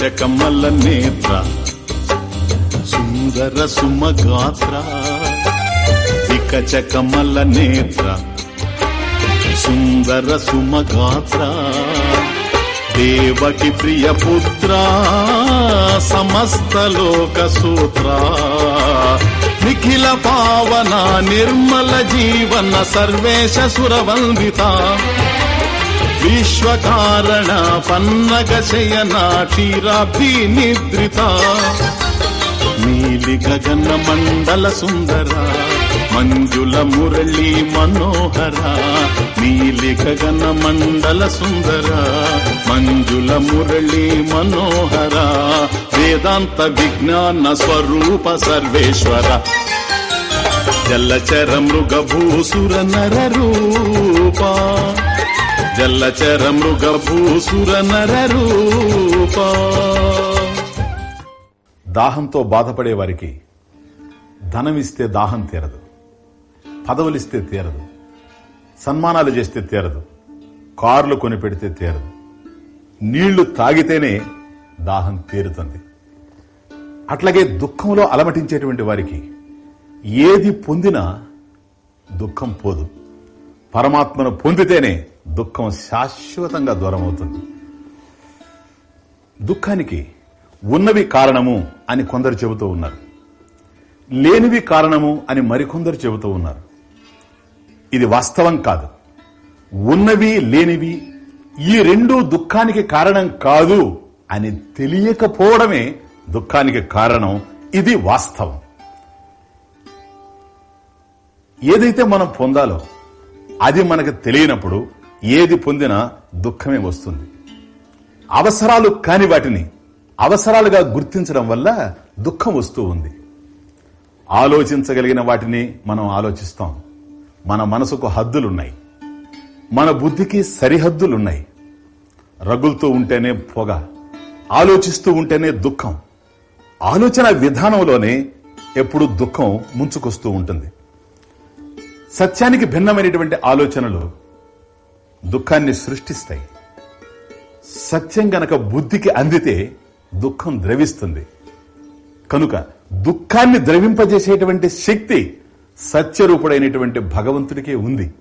కమల నేత్ర సుందర సుమగాత్ర వికచకమల నేత్ర సుందర సుమగాత్ర దేవకి ప్రియ పుత్ర సమస్త లోక సూత్ర నిఖిల పావన నిర్మల జీవన సర్వేశ సురవందిత. విశ్వకారణ పన్నగ శయన క్షీరాబ్ధి నిద్రిత నీలి గగన మండల సుందర మంజుల మురళి మనోహర నీలి గగన మండల సుందర మంజుల మురళి మనోహర వేదాంత విజ్ఞాన స్వరూప సర్వేశ్వర జల్లచర మృగభూసుర నర రూప జల్లచర మృగభూసుర దాహంతో బాధపడే వారికి ధనమిస్తే దాహం తీరదు పదవులిస్తే తీరదు సన్మానాలు చేస్తే తీరదు కార్లు కొనిపెడితే తీరదు నీళ్ళు తాగితేనే దాహం తీరుతుంది. అట్లాగే దుఃఖంలో అలమటించేటువంటి వారికి ఏది పొందినా దుఃఖం పోదు. పరమాత్మను పొందితేనే దుఃఖం శాశ్వతంగా దూరం అవుతుంది దుఃఖానికి ఉన్నవి కారణము అని కొందరు చెబుతూ ఉన్నారు. లేనివి కారణము అని మరికొందరు చెబుతూ ఉన్నారు. ఇది వాస్తవం కాదు. ఉన్నవి లేనివి ఈ రెండు దుఃఖానికి కారణం కాదు అని తెలియకపోవడమే దుఃఖానికి కారణం. ఇది వాస్తవం. ఏదైతే మనం పొందాలో అది మనకు తెలియనప్పుడు ఏది పొందినా దుఃఖమే వస్తుంది. అవసరాలు కాని వాటిని అవసరాలుగా గుర్తించడం వల్ల దుఃఖం వస్తూ ఉంది. ఆలోచించగలిగిన వాటిని మనం ఆలోచిస్తాం. మన మనసుకు హద్దులున్నాయి. మన బుద్ధికి సరిహద్దులున్నాయి. రగులుతూ ఉంటేనే పొగ ఆలోచిస్తూ ఉంటేనే దుఃఖం. ఆలోచన విధానంలోనే ఎప్పుడు దుఃఖం ముంచుకొస్తూ ఉంటుంది. సత్యానికి భిన్నమైనటువంటి ఆలోచనలు దుఃఖాన్ని సృష్టిస్తాయి. సత్యం గనక బుద్ధికి అందితే దుఃఖం ద్రవిస్తుంది. కనుక దుఃఖాన్ని ద్రవింపజేసేటువంటి శక్తి సత్యరూపుడైనటువంటి భగవంతుడికే ఉంది.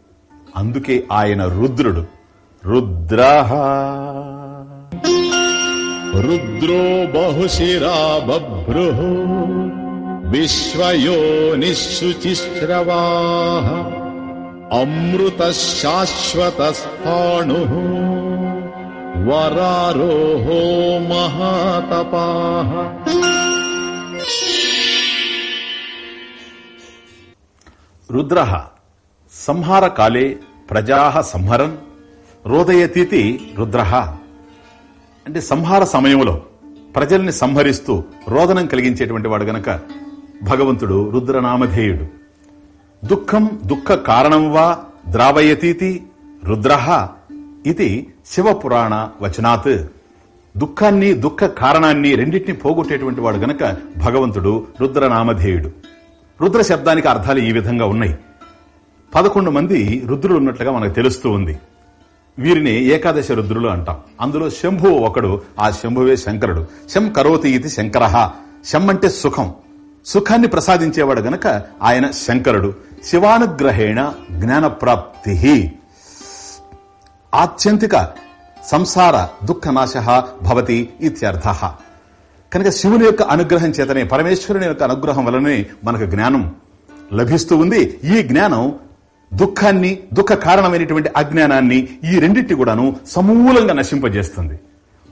అందుకే ఆయన రుద్రుడు. రుద్రహ. రుద్రో బహుశిరా బభ్రు విశ్వయోనిశుచిశ్రవా అమృత శాశ్వత స్థాణు వరారోహో మహాతపా రుద్ర సంహారకాలే ప్రజా సంహరన్ రోదయతీతి రుద్ర. అంటే సంహార సమయంలో ప్రజల్ని సంహరిస్తూ రోదనం కలిగించేటువంటి వాడు గనక భగవంతుడు రుద్రనామధేయుడు. దుఃఖం దుఃఖ కారణం వా ద్రావయతీతి రుద్ర ఇది శివపురాణ వచనాత్. దుఃఖాన్ని దుఃఖ కారణాన్ని రెండింటిని పోగొట్టేటువంటి వాడు గనక భగవంతుడు రుద్రనామధేయుడు. రుద్ర శబ్దానికి అర్థాలు ఈ విధంగా ఉన్నాయి. పదకొండు మంది రుద్రులు ఉన్నట్లుగా మనకు తెలుస్తూ ఉంది. వీరిని ఏకాదశ రుద్రులు అంటాం. అందులో శంభు ఒకడు ఆ శంభువే శంకరుడు. శం కరోతి ఇది శంకర. శం అంటే సుఖం. సుఖాన్ని ప్రసాదించేవాడు గనక ఆయన శంకరుడు. శివానుగ్రహేణ జ్ఞానప్రాప్తి. ఆత్యంతిక సంసార దుఃఖనాశ భవతి ఇత్యర్థ. కనుక శివుని యొక్క అనుగ్రహం చేతనే పరమేశ్వరుని యొక్క అనుగ్రహం వలనే మనకు జ్ఞానం లభిస్తూ ఉంది. ఈ జ్ఞానం దుఃఖాన్ని దుఃఖ కారణమైనటువంటి అజ్ఞానాన్ని ఈ రెండింటి కూడాను సమూలంగా నశింపజేస్తుంది.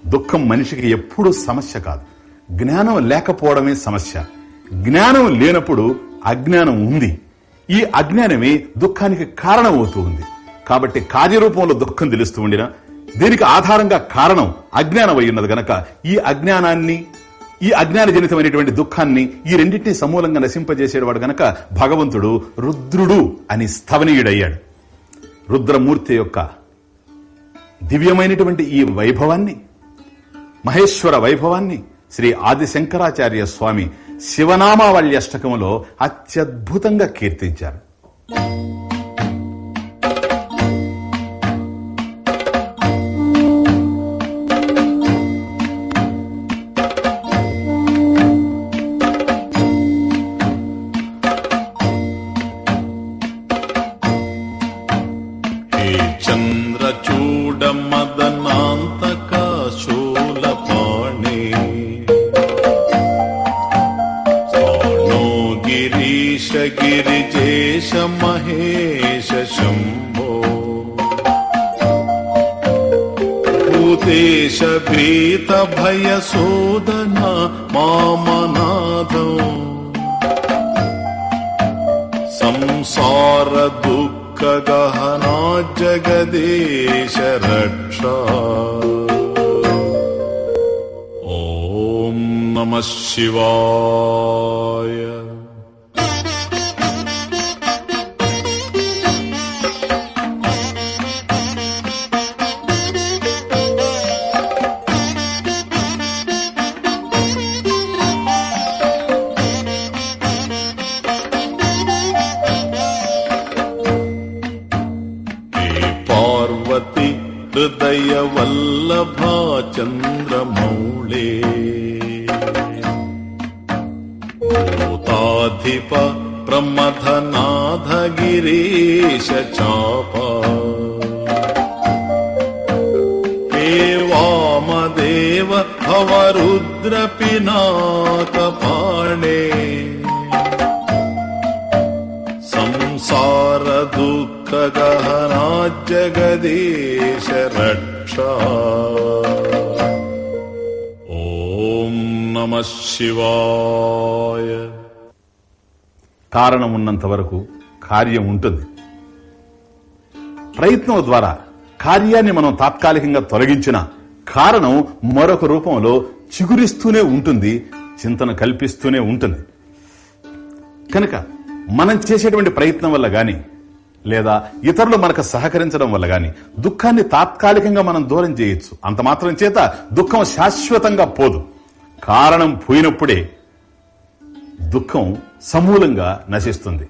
దుఃఖం మనిషికి ఎప్పుడూ సమస్య కాదు. జ్ఞానం లేకపోవడమే సమస్య. జ్ఞానం లేనప్పుడు అజ్ఞానం ఉంది. ఈ అజ్ఞానమే దుఃఖానికి కారణమవుతూ ఉంది. కాబట్టి కార్యరూపంలో దుఃఖం తెలుస్తూ ఉండినా దీనికి ఆధారంగా కారణం అజ్ఞానం అయి ఉన్నది గనక ఈ అజ్ఞానాన్ని ఈ అజ్ఞాన జనితమైనటువంటి దుఃఖాన్ని ఈ రెండింటినీ సమూలంగా నశింపజేసేవాడు గనక భగవంతుడు రుద్రుడు అని స్థవనీయుడయ్యాడు. రుద్రమూర్తి యొక్క దివ్యమైనటువంటి ఈ వైభవాన్ని మహేశ్వర వైభవాన్ని శ్రీ ఆదిశంకరాచార్య స్వామి శివనామావళ్యష్టకములో అత్యద్భుతంగా కీర్తించారు. भयसोदन मामनाथ संसारदुःखगहना जगदेश रक्षा। ॐ नमः शिवाय। वल्लभाचन्द्रमौळे उताधिप वामदेव एवामदेवभवरुद्रपिनाकपाणे దుఃఖ రక్ష ఓం నమ శివాయ కారణం ఉన్నంత వరకు కార్యం ఉంటుంది ప్రయత్నం ద్వారా కార్యాన్ని మనం తాత్కాలికంగా తొలగించిన కారణం మరొక రూపంలో చిగురిస్తూనే ఉంటుంది చింతన కల్పిస్తూనే ఉంటుంది. కనుక మనం చేసేటువంటి ప్రయత్నం వల్ల గాని లేదా ఇతరులు మనకు సహకరించడం వల్ల గాని దుఃఖాన్ని తాత్కాలికంగా మనం దూరం చేయొచ్చు. అంత మాత్రం చేత దుఃఖం శాశ్వతంగా పోదు. కారణం పోయినప్పుడే దుఃఖం సమూలంగా నశిస్తుంది.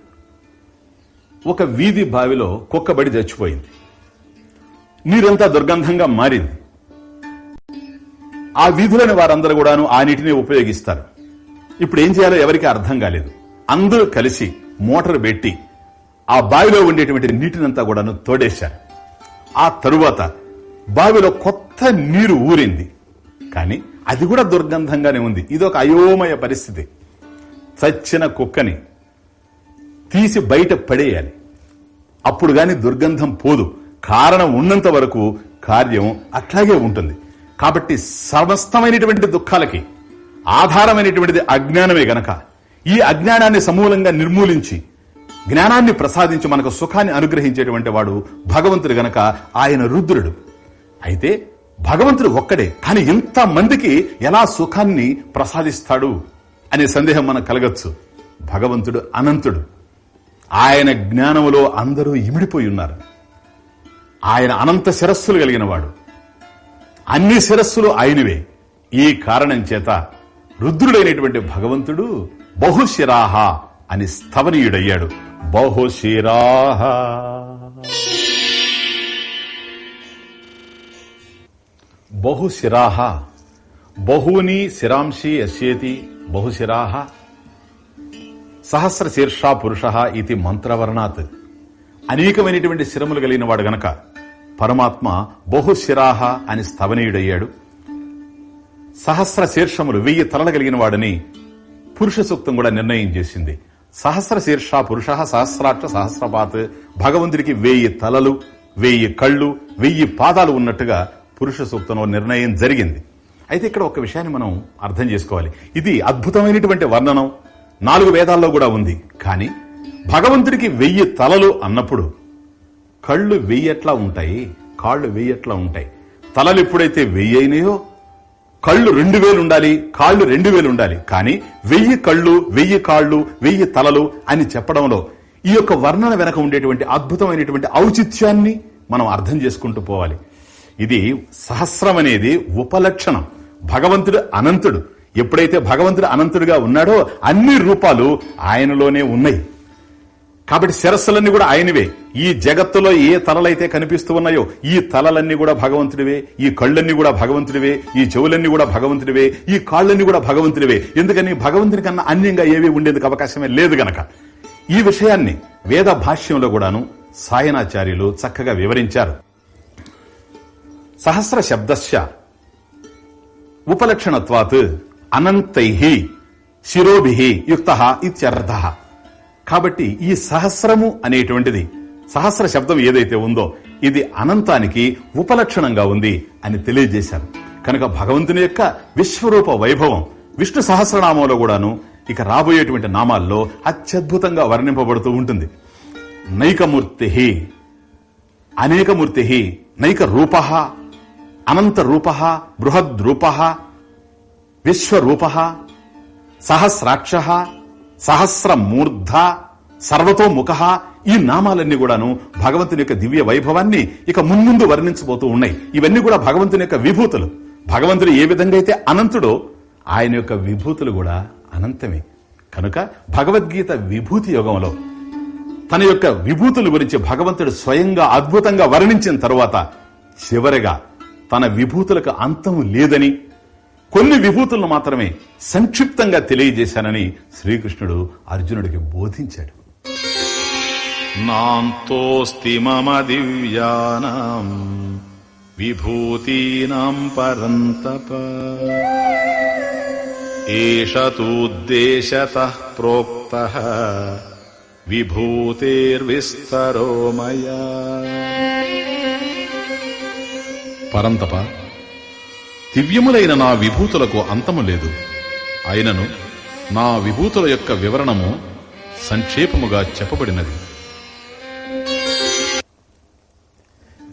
ఒక వీధి బావిలో కుక్కబడి చచ్చిపోయింది. నీరంతా దుర్గంధంగా మారింది. ఆ వీధిలోని వారందరూ కూడాను ఆ నీటిని ఉపయోగిస్తారు. ఇప్పుడు ఏం చేయాలో ఎవరికి అర్థం కాలేదు. అందరూ కలిసి మోటార్ పెట్టి ఆ బావిలో ఉండేటువంటి నీటినంతా కూడాను తోడేశారు. ఆ తరువాత బావిలో కొత్త నీరు ఊరింది. కానీ అది కూడా దుర్గంధంగానే ఉంది. ఇది ఒక అయోమయ పరిస్థితి. చచ్చిన కుక్కని తీసి బయట పడేయాలి. అప్పుడు గాని దుర్గంధం పోదు. కారణం ఉన్నంత వరకు కార్యం అట్లాగే ఉంటుంది. కాబట్టి సమస్తమైనటువంటి దుఃఖాలకి ఆధారమైనటువంటిది అజ్ఞానమే గనక. ఈ అజ్ఞానాన్ని సమూలంగా నిర్మూలించి జ్ఞానాన్ని ప్రసాదించి మనకు సుఖాన్ని అనుగ్రహించేటువంటి వాడు భగవంతుడు గనక ఆయన రుద్రుడు. అయితే భగవంతుడు ఒక్కడే కానీ ఇంత మందికి ఎలా సుఖాన్ని ప్రసాదిస్తాడు అనే సందేహం మనకు కలగచ్చు. భగవంతుడు అనంతుడు. ఆయన జ్ఞానములో అందరూ ఇమిడిపోయి ఉన్నారు. ఆయన అనంత శిరస్సులు కలిగిన వాడు. అన్ని శిరస్సులు ఆయనవే. ఈ కారణం చేత రుద్రుడైనటువంటి భగవంతుడు బహుశిరాహ అని స్థవనీయుడయ్యాడు. బహుశిరాహ. బహుశిరాహ. బహూని శిరాంశి యశ్యేతి బహుశిరాహ. సహస్ర శీర్ష పురుష ఇది మంత్రవర్ణాత్. అనేకమైనటువంటి శిరములు కలిగిన వాడు గనక పరమాత్మ బహుశిరాహ అని స్థవనీయుడయ్యాడు. సహస్ర శీర్షములు వెయ్యి తలలు కలిగిన వాడని పురుష సూక్తం కూడా నిర్ణయం చేసింది. సహస్ర శీర్ష పురుష సహస్రాక్ష సహస్రపాత్. భగవంతుడికి వెయ్యి తలలు వెయ్యి కళ్ళు వెయ్యి పాదాలు ఉన్నట్టుగా పురుష సూక్తంలో నిర్ణయం జరిగింది. అయితే ఇక్కడ ఒక విషయాన్ని మనం అర్థం చేసుకోవాలి. ఇది అద్భుతమైనటువంటి వర్ణనం. నాలుగు వేదాల్లో కూడా ఉంది. కానీ భగవంతుడికి వెయ్యి తలలు అన్నప్పుడు కళ్ళు వెయ్యట్లా ఉంటాయి కాళ్ళు వెయ్యట్లా ఉంటాయి. తలలు ఎప్పుడైతే వెయ్యి అయినాయో కళ్ళు రెండు వేలు ఉండాలి కాళ్ళు రెండు వేలు ఉండాలి. కానీ వెయ్యి కళ్ళు వెయ్యి కాళ్ళు వెయ్యి తలలు అని చెప్పడంలో ఈ యొక్క వర్ణన వెనక ఉండేటువంటి అద్భుతమైనటువంటి ఔచిత్యాన్ని మనం అర్థం చేసుకుంటూ పోవాలి. ఇది సహస్రం అనేది ఉపలక్షణం. భగవంతుడు అనంతుడు. ఎప్పుడైతే భగవంతుడు అనంతుడిగా ఉన్నాడో అన్ని రూపాలు ఆయనలోనే ఉన్నాయి. కాబట్టి శిరస్సులన్నీ కూడా ఆయనవే. ఈ జగత్తులో ఏ తలలైతే కనిపిస్తూ ఉన్నాయో ఈ తలలన్నీ కూడా భగవంతుడివే ఈ కళ్ళన్నీ కూడా భగవంతుడివే ఈ చెవులన్నీ కూడా భగవంతుడివే ఈ కాళ్ళన్నీ కూడా భగవంతుడివే. ఎందుకని? భగవంతుని కన్నా అన్యంగా ఏవి ఉండేందుకు అవకాశమే లేదు గనక. ఈ విషయాన్ని వేద భాష్యంలో కూడాను సాయనాచార్యులు చక్కగా వివరించారు. సహస్ర శబ్దశ ఉపలక్షణత్వాత్ అనంతై శిరోభి యుక్త ఇత్యర్థ. కాబట్టి ఈ సహస్రము అనేటువంటిది సహస్ర శబ్దం ఏదైతే ఉందో ఇది అనంతానికి ఉపలక్షణంగా ఉంది అని తెలియజేశారు. కనుక భగవంతుని యొక్క విశ్వరూప వైభవం విష్ణు సహస్రనామంలో కూడాను ఇక రాబోయేటువంటి నామాల్లో అత్యద్భుతంగా వర్ణింపబడుతూ ఉంటుంది. నైకమూర్తి అనేకమూర్తి నైక రూప అనంత రూప బృహద్రూప విశ్వరూప సహస్రాక్ష సహస్రమూర్ధ సర్వతో ముఖ ఈ నామాలన్నీ కూడాను భగవంతుని యొక్క దివ్య వైభవాన్ని ఇక మున్ముందు వర్ణించబోతూ ఉన్నాయి. ఇవన్నీ కూడా భగవంతుని యొక్క విభూతులు. భగవంతుడు ఏ విధంగా అయితే అనంతుడో ఆయన యొక్క విభూతులు కూడా అనంతమే. కనుక భగవద్గీత విభూతి యుగంలో తన యొక్క విభూతుల గురించి భగవంతుడు స్వయంగా అద్భుతంగా వర్ణించిన తరువాత చివరిగా తన విభూతులకు అంతం లేదని కొన్ని విభూతులను మాత్రమే సంక్షిప్తంగా తెలియజేశానని శ్రీకృష్ణుడు అర్జునుడికి బోధించాడు. నాంతోస్తి మమ దివ్యానాం విభూతీనాం పరంతప. ఏష తూద్దేశత ప్రోక్త విభూతిర్విస్తరో మయా. పరంతప. దివ్యములైన నా విభూతులకు అంతము లేదు. అయినను నా విభూతుల యొక్క వివరణము సంక్షేపముగా చెప్పబడినది.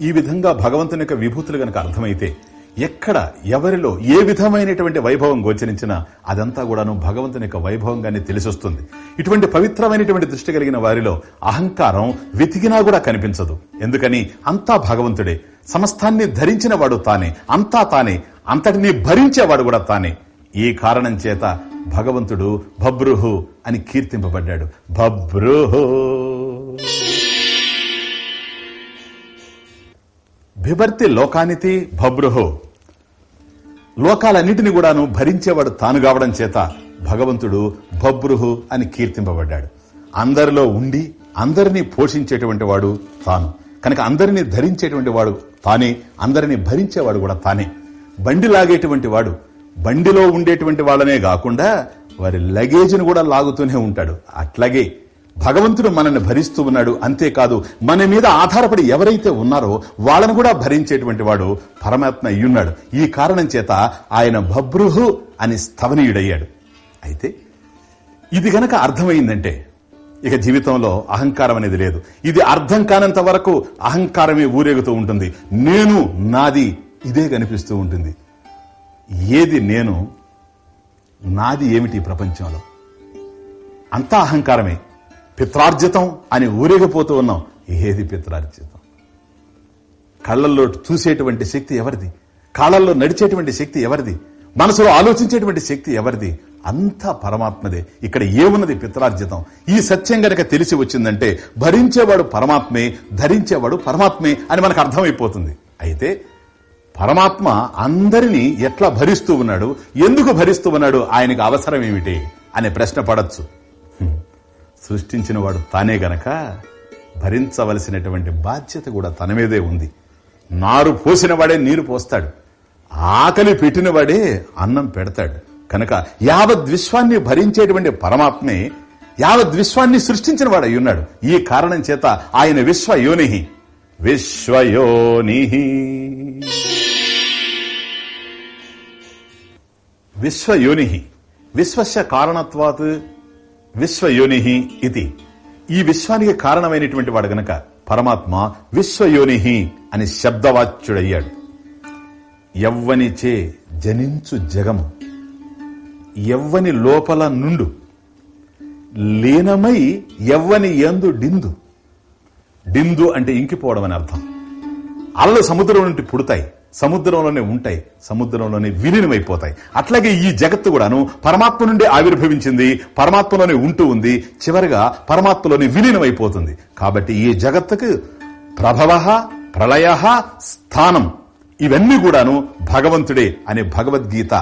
ఈ విధంగా భగవంతుని యొక్క విభూతులు గనక అర్థమైతే ఎక్కడ ఎవరిలో ఏ విధమైనటువంటి వైభవం గోచరించినా అదంతా కూడాను భగవంతుని యొక్క వైభవంగానే తెలిసొస్తుంది. ఇటువంటి పవిత్రమైనటువంటి దృష్టి కలిగిన వారిలో అహంకారం వెతికినా కూడా కనిపించదు. ఎందుకని? అంతా భగవంతుడే. సమస్తాన్ని ధరించిన వాడు తానే. అంతా తానే. అంతటినీ భరించేవాడు కూడా తానే. ఈ కారణం చేత భగవంతుడు భబ్రుహు అని కీర్తింపబడ్డాడు. భబ్రుహు. బిభర్తి లోకానితి భబ్రుహు. లోకాలన్నిటిని కూడాను భరించేవాడు తాను కావడం చేత భగవంతుడు భబ్రుహు అని కీర్తింపబడ్డాడు. అందరిలో ఉండి అందరినీ పోషించేటువంటి వాడు తాను. కనుక అందరినీ ధరించేటువంటి వాడు తానే అందరినీ భరించేవాడు కూడా తానే. బండి లాగేటువంటి వాడు బండిలో ఉండేటువంటి వాళ్ళనే కాకుండా వారి లగేజ్ను కూడా లాగుతూనే ఉంటాడు. అట్లాగే భగవంతుడు మనల్ని భరిస్తూ ఉన్నాడు. అంతేకాదు మన మీద ఆధారపడి ఎవరైతే ఉన్నారో వాళ్ళను కూడా భరించేటువంటి వాడు పరమాత్మ అయ్యున్నాడు. ఈ కారణం చేత ఆయన భబ్రుహు అని స్థవనీయుడయ్యాడు. అయితే ఇది గనక అర్థమైందంటే ఇక జీవితంలో అహంకారం అనేది లేదు. ఇది అర్థం కానంత వరకు అహంకారమే ఊరేగుతూ ఉంటుంది. నేను నాది ఇదే కనిపిస్తూ ఉంటుంది. ఏది నేను నాది ఏమిటి ప్రపంచంలో? అంతా అహంకారమే. పిత్రార్జితం అని ఊరేగిపోతూ ఉన్నాం. ఏది పిత్రార్జితం? కళ్ళల్లో చూసేటువంటి శక్తి ఎవరిది? కాళ్ళల్లో నడిచేటువంటి శక్తి ఎవరిది? మనసులో ఆలోచించేటువంటి శక్తి ఎవరిది? అంతా పరమాత్మదే. ఇక్కడ ఏమున్నది పిత్రార్జితం? ఈ సత్యం గనక తెలిసి వచ్చిందంటే భరించేవాడు పరమాత్మే ధరించేవాడు పరమాత్మే అని మనకు అర్థమైపోతుంది. అయితే పరమాత్మ అందరినీ ఎట్లా భరిస్తూ ఉన్నాడు? ఎందుకు భరిస్తూ ఉన్నాడు? ఆయనకు అవసరం ఏమిటి? అనే ప్రశ్న పడచ్చు. సృష్టించిన వాడు తానే గనక భరించవలసినటువంటి బాధ్యత కూడా తన మీదే ఉంది. నారు పోసిన వాడే నీరు పోస్తాడు. ఆకలి పెట్టిన వాడే అన్నం పెడతాడు. కనుక యావద్విశ్వాన్ని భరించేటువంటి పరమాత్మే యావద్విశ్వాన్ని సృష్టించిన వాడై ఉన్నాడు. ఈ కారణం చేత ఆయన విశ్వయోని విశ్వయోని విశ్వయోని. విశ్వస్య కారణత్వాత్ విశ్వయోని ఇది. ఈ విశ్వానికి కారణమైనటువంటి వాడు గనక పరమాత్మ విశ్వయోని అని శబ్దవాచ్యుడయ్యాడు. ఎవ్వనిచే జనించు జగము. ఎవ్వని లోపల నుండు. లీనమై ఎవ్వని ఎందు డిందు. డిందు అంటే ఇంకిపోవడం అని అర్థం. అలలు సముద్రం నుండి పుడతాయి. సముద్రంలోనే ఉంటాయి సముద్రంలోనే విలీనమైపోతాయి. అట్లాగే ఈ జగత్తు కూడాను పరమాత్మ నుండి ఆవిర్భవించింది పరమాత్మలోనే ఉంటూ ఉంది చివరిగా పరమాత్మలోనే విలీనమైపోతుంది. కాబట్టి ఈ జగత్తుకు ప్రభవ ప్రళయ స్థానం. ఇవన్నీ కూడాను భగవంతుడే అనే భగవద్గీత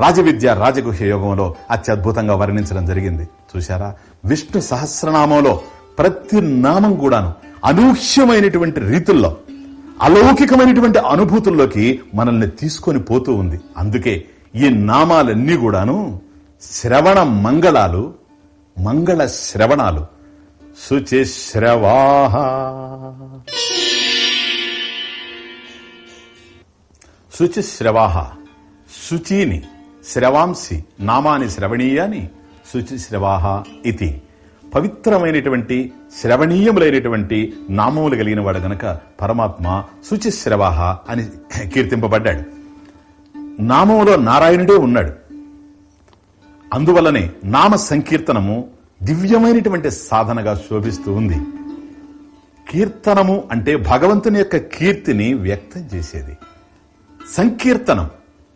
రాజవిద్య రాజగుహ్య యోగంలో అత్యద్భుతంగా వర్ణించడం జరిగింది. చూశారా? విష్ణు సహస్రనామంలో ప్రతి నామం కూడాను అనూహ్యమైనటువంటి రీతుల్లో అలౌకికమైనటువంటి అనుభూతుల్లోకి మనల్ని తీసుకొని పోతూ ఉంది. అందుకే ఈ నామాలన్నీ కూడాను శ్రవణ మంగళాలు మంగళ శ్రవణాలు. శుచి శ్రవాహ. శుచి శ్రవాహ. శుచిని శ్రవాంసి నామాని శ్రవణీయాని శుచిశ్రవాహ ఇది పవిత్రమైనటువంటి శ్రవణీయములైనటువంటి నామములు కలిగిన వాడు గనక పరమాత్మ శుచిశ్రవాహ అని కీర్తింపబడ్డాడు. నామములో నారాయణుడే ఉన్నాడు. అందువల్లనే నామ సంకీర్తనము దివ్యమైనటువంటి సాధనగా శోభిస్తూ ఉంది. కీర్తనము అంటే భగవంతుని యొక్క కీర్తిని వ్యక్తం చేసేది. సంకీర్తనం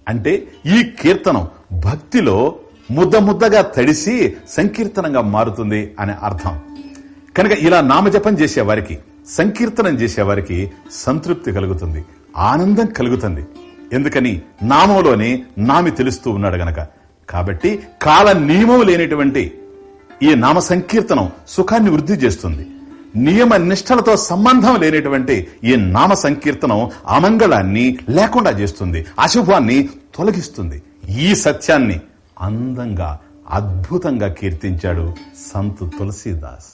అంటే ఈ కీర్తనం భక్తిలో ముద్ద ముద్దగా తడిసి సంకీర్తనంగా మారుతుంది అనే అర్థం. కనుక ఇలా నామజపం చేసేవారికి సంకీర్తనం చేసేవారికి సంతృప్తి కలుగుతుంది ఆనందం కలుగుతుంది. ఎందుకని? నామంలోనే నామి తెలుస్తూ ఉన్నాడు గనక. కాబట్టి కాల నియమం లేనటువంటి ఈ నామ సంకీర్తనం సుఖాన్ని వృద్ధి చేస్తుంది. నియమ నిష్టలతో సంబంధం లేనటువంటి ఈ నామ సంకీర్తనం అమంగళాన్ని లేకుండా చేస్తుంది అశుభాన్ని తొలగిస్తుంది. ఈ సత్యాన్ని అందంగా అద్భుతంగా కీర్తించాడు సంతు తులసీదాస్.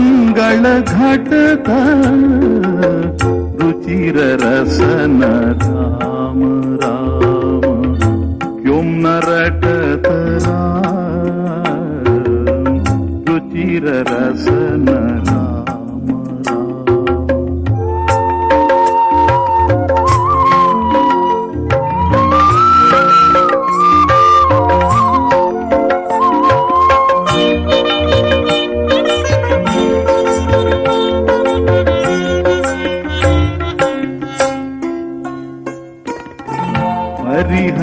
ङ्गल घटत रुचिर राम राम क्यों न रटत रुचिरसन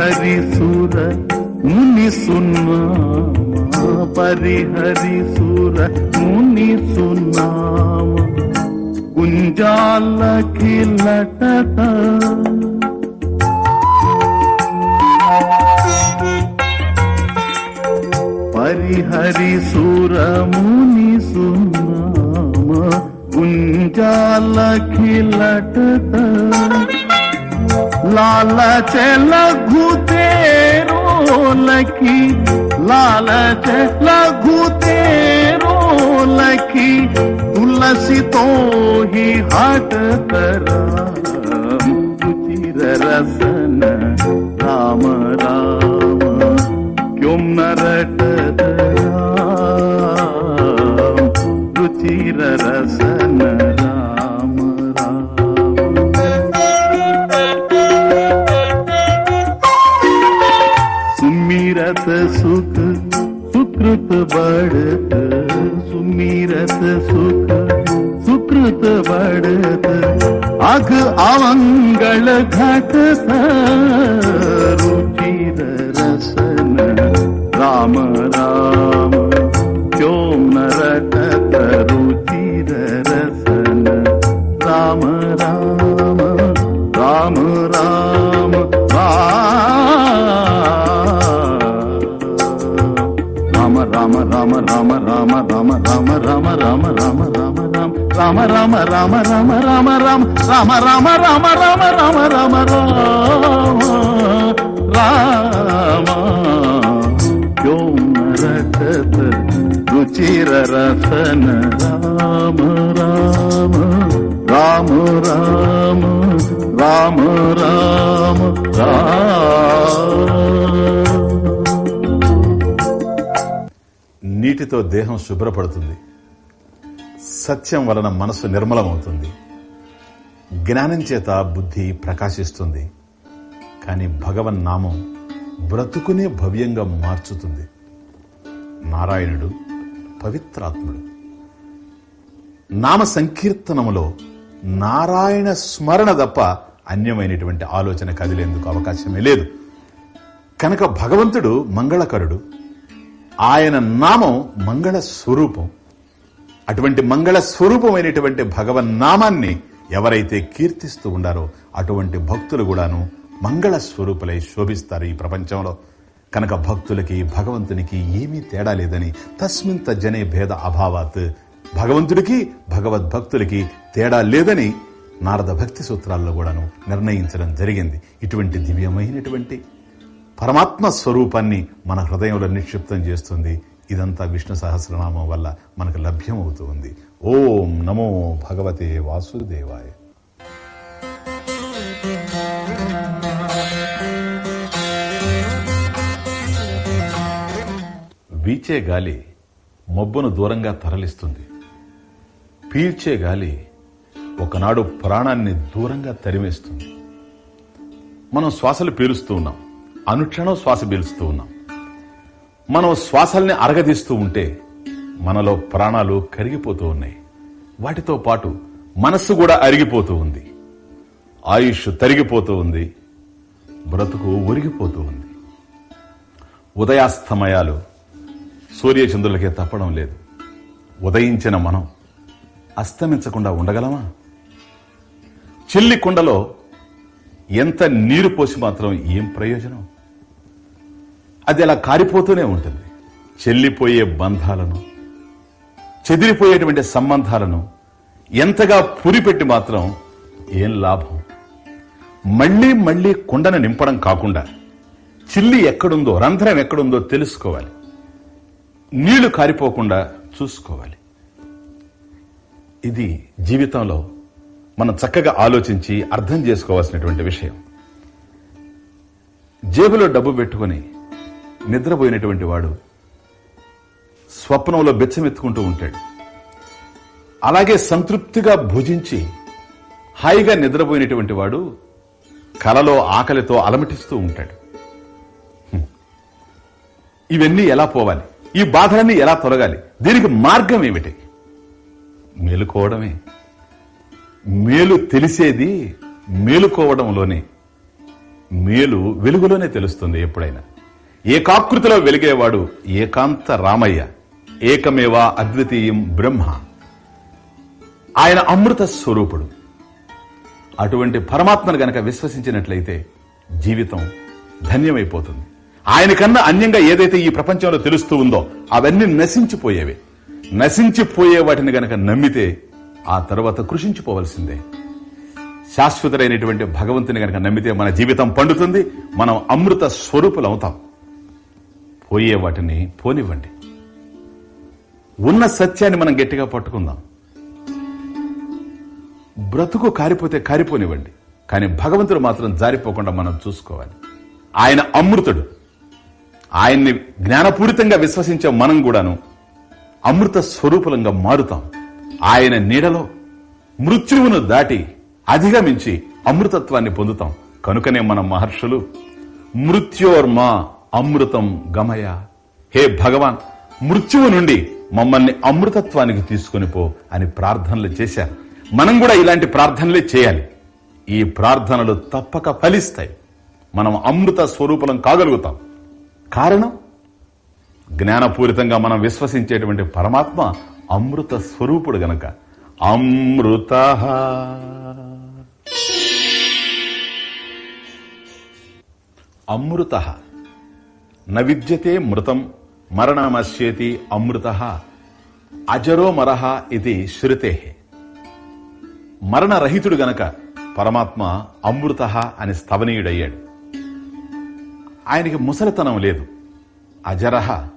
పరిహరిసుర ముని సున్నామ పరిహరిసుర ముని సున్నామ గుంజాల కిలటట పరిహరిసుర ముని సున్నామ గుంజాల కిలట लालच लघु तेरो लकी लालच लघु तेरो लकी तुलसी तो ही हट करा। बढ़त सुमिरत सुख सुकृत बढ़त अघ अवंगल घटत रुचिर रसन राम राम क्यों न रटत रुचिर रसन राम राम राम राम రామ రామ రామ రామ రామ రామ రామ రామ రామ రామ రామ రామ రామ రామ రామ రామ రామ రామ రామ రుచిర రసన రామ రామ రామ రామ రామ రామ రామ నీటితో దేహం శుభ్రపడుతుంది సత్యం వలన మనసు నిర్మలమవుతుంది. జ్ఞానం చేత బుద్ధి ప్రకాశిస్తుంది. కానీ భగవన్ నామం బ్రతుకునే భవ్యంగా మార్చుతుంది. నారాయణుడు పవిత్రాత్ముడు. నామ సంకీర్తనములో నారాయణ స్మరణ తప్ప అన్యమైనటువంటి ఆలోచన కదిలేందుకు అవకాశమే లేదు. కనుక భగవంతుడు మంగళకరుడు. ఆయన నామం మంగళ స్వరూపం. అటువంటి మంగళ స్వరూపమైనటువంటి భగవన్నామాన్ని ఎవరైతే కీర్తిస్తూ ఉండారో అటువంటి భక్తులు కూడాను మంగళ స్వరూపులై శోభిస్తారు ఈ ప్రపంచంలో. కనుక భక్తులకి భగవంతునికి ఏమీ తేడా లేదని తస్మిన్ జనే భేద అభావాత్. భగవంతుడికి భగవద్భక్తులకి తేడా లేదని నారద భక్తి సూత్రాల్లో కూడాను నిర్ణయించడం జరిగింది. ఇటువంటి దివ్యమైనటువంటి పరమాత్మ స్వరూపాన్ని మన హృదయంలో నిక్షిప్తం చేస్తుంది. ఇదంతా విష్ణు సహస్రనామం వల్ల మనకు లభ్యమవుతూ ఉంది ఓం నమో భగవతే వాసుదేవాయ. వీచే గాలి మబ్బును దూరంగా తరలిస్తుంది. పీల్చే గాలి ఒకనాడు ప్రాణాన్ని దూరంగా తరిమేస్తుంది. మనం శ్వాసలు పీలుస్తూ ఉన్నాం. అనుక్షణం శ్వాస పీలుస్తూ ఉన్నాం. మనం శ్వాసల్ని అరగదీస్తూ ఉంటే మనలో ప్రాణాలు కరిగిపోతూ ఉన్నాయి. వాటితో పాటు మనస్సు కూడా అరిగిపోతూ ఉంది. ఆయుష్ తరిగిపోతూ ఉంది. బ్రతుకు ఒరిగిపోతూ ఉంది. ఉదయాస్తమయాలు సూర్యచంద్రులకే తప్పడం లేదు. ఉదయించిన మనం అస్తమించకుండా ఉండగలమా? చిల్లి కుండలో ఎంత నీరు పోసి మాత్రం ఏం ప్రయోజనం? అది అలా కారిపోతూనే ఉంటుంది. చెల్లిపోయే బంధాలను చెదిరిపోయేటువంటి సంబంధాలను ఎంతగా పురిపెట్టి మాత్రం ఏం లాభం? మళ్ళీ మళ్ళీ కుండను నింపడం కాకుండా చిల్లి ఎక్కడుందో రంధ్రం ఎక్కడుందో తెలుసుకోవాలి. నీళ్ళు కారిపోకుండా చూసుకోవాలి. ఇది జీవితంలో మనం చక్కగా ఆలోచించి అర్థం చేసుకోవాల్సినటువంటి విషయం. జేబులో డబ్బు పెట్టుకుని నిద్రపోయినటువంటి వాడు స్వప్నంలో బెచ్చమెత్తుకుంటూ ఉంటాడు. అలాగే సంతృప్తిగా భుజించి హాయిగా నిద్రపోయినటువంటి వాడు కలలో ఆకలితో అలమటిస్తూ ఉంటాడు. ఇవన్నీ ఎలా పోవాలి? ఈ బాధలన్నీ ఎలా తొలగాలి? దీనికి మార్గం ఏమిటి? మేలుకోవడమే. మేలు తెలిసేది మేలుకోవడంలోనే. మేలు వెలుగులోనే తెలుస్తుంది ఎప్పుడైనా. ఏకాకృతిలో వెలిగేవాడు ఏకాంత రామయ్య. ఏకమేవా అద్వితీయం బ్రహ్మ. ఆయన అమృత స్వరూపుడు. అటువంటి పరమాత్మను గనక విశ్వసించినట్లయితే జీవితం ధన్యమైపోతుంది. ఆయన కన్నా అన్యంగా ఏదైతే ఈ ప్రపంచంలో తెలుస్తూ ఉందో అవన్నీ నశించిపోయేవి. నశించిపోయే వాటిని గనక నమ్మితే ఆ తర్వాత కృషించిపోవలసిందే. శాశ్వతరైనటువంటి భగవంతుని గనక నమ్మితే మన జీవితం పండుతుంది మనం అమృత స్వరూపులు అవుతాం. పోయే వాటిని పోనివ్వండి. ఉన్న సత్యాన్ని మనం గట్టిగా పట్టుకుందాం. బ్రతుకు కారిపోతే కారిపోనివ్వండి. కానీ భగవంతుడు మాత్రం జారిపోకుండా మనం చూసుకోవాలి. ఆయన అమృతుడు. ఆయన్ని జ్ఞానపూరితంగా విశ్వసించే మనం కూడాను అమృత స్వరూపులంగా మారుతాం. ఆయన నీడలో మృత్యువును దాటి అధిగమించి అమృతత్వాన్ని పొందుతాం. కనుకనే మన మహర్షులు మృత్యోర్మా అమృతం గమయ. హే భగవాన్ మృత్యువు నుండి మమ్మల్ని అమృతత్వానికి తీసుకుని పో అని ప్రార్థనలు చేశారు. మనం కూడా ఇలాంటి ప్రార్థనలే చేయాలి. ఈ ప్రార్థనలు తప్పక ఫలిస్తాయి. మనం అమృత స్వరూపలం కాగలుగుతాం. కారణం? జ్ఞానపూరితంగా మనం విశ్వసించేటువంటి పరమాత్మ అమృత స్వరూపుడు గనక. అమృత. అమృత. న విద్యతే మృతం మరణమశ్యేతి అమృత అజరో మరహ ఇది శృతే. మరణరహితుడు గనక పరమాత్మ అమృత అని స్థవనీయుడయ్యాడు. ఆయనకి ముసలితనం లేదు. అజరహ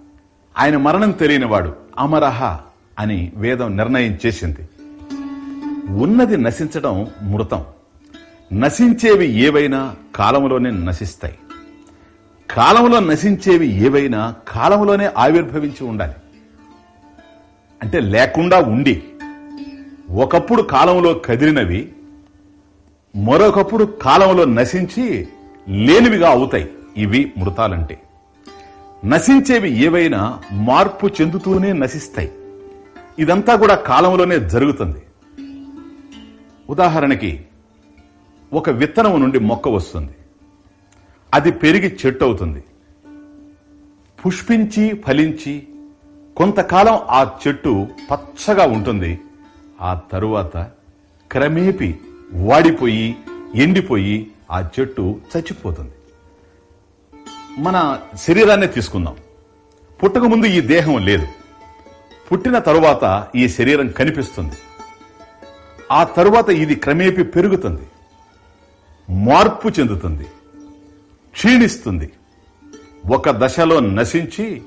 ఆయన మరణం తెలియనివాడు అమరహ అని వేదం నిర్ణయం చేసింది. ఉన్నది నశించడం మృతం. నశించేవి ఏవైనా కాలంలోనే నశిస్తాయి. కాలంలో నశించేవి ఏవైనా కాలంలోనే ఆవిర్భవించి ఉండాలి. అంటే లేకుండా ఉండి ఒకప్పుడు కాలంలో కదిలినవి మరొకప్పుడు కాలంలో నశించి లేనివిగా అవుతాయి. ఇవి మృతాలంటే. నశించేవి ఏవైనా మార్పు చెందుతూనే నశిస్తాయి. ఇదంతా కూడా కాలంలోనే జరుగుతుంది. ఉదాహరణకి ఒక విత్తనం నుండి మొక్క వస్తుంది. అది పెరిగి చెట్టు అవుతుంది పుష్పించి ఫలించి కొంతకాలం ఆ చెట్టు పచ్చగా ఉంటుంది. ఆ తరువాత క్రమేపి వాడిపోయి ఎండిపోయి ఆ చెట్టు చచ్చిపోతుంది. మన శరీరాన్ని తీసుకుందాం. పుట్టక ముందు ఈ దేహం లేదు. పుట్టిన తరువాత ఈ శరీరం కనిపిస్తుంది. ఆ తరువాత ఇది క్రమేపీ పెరుగుతుంది. మార్పు చెందుతుంది. క్షీణిస్తుంది. ఒక దశలో నశించి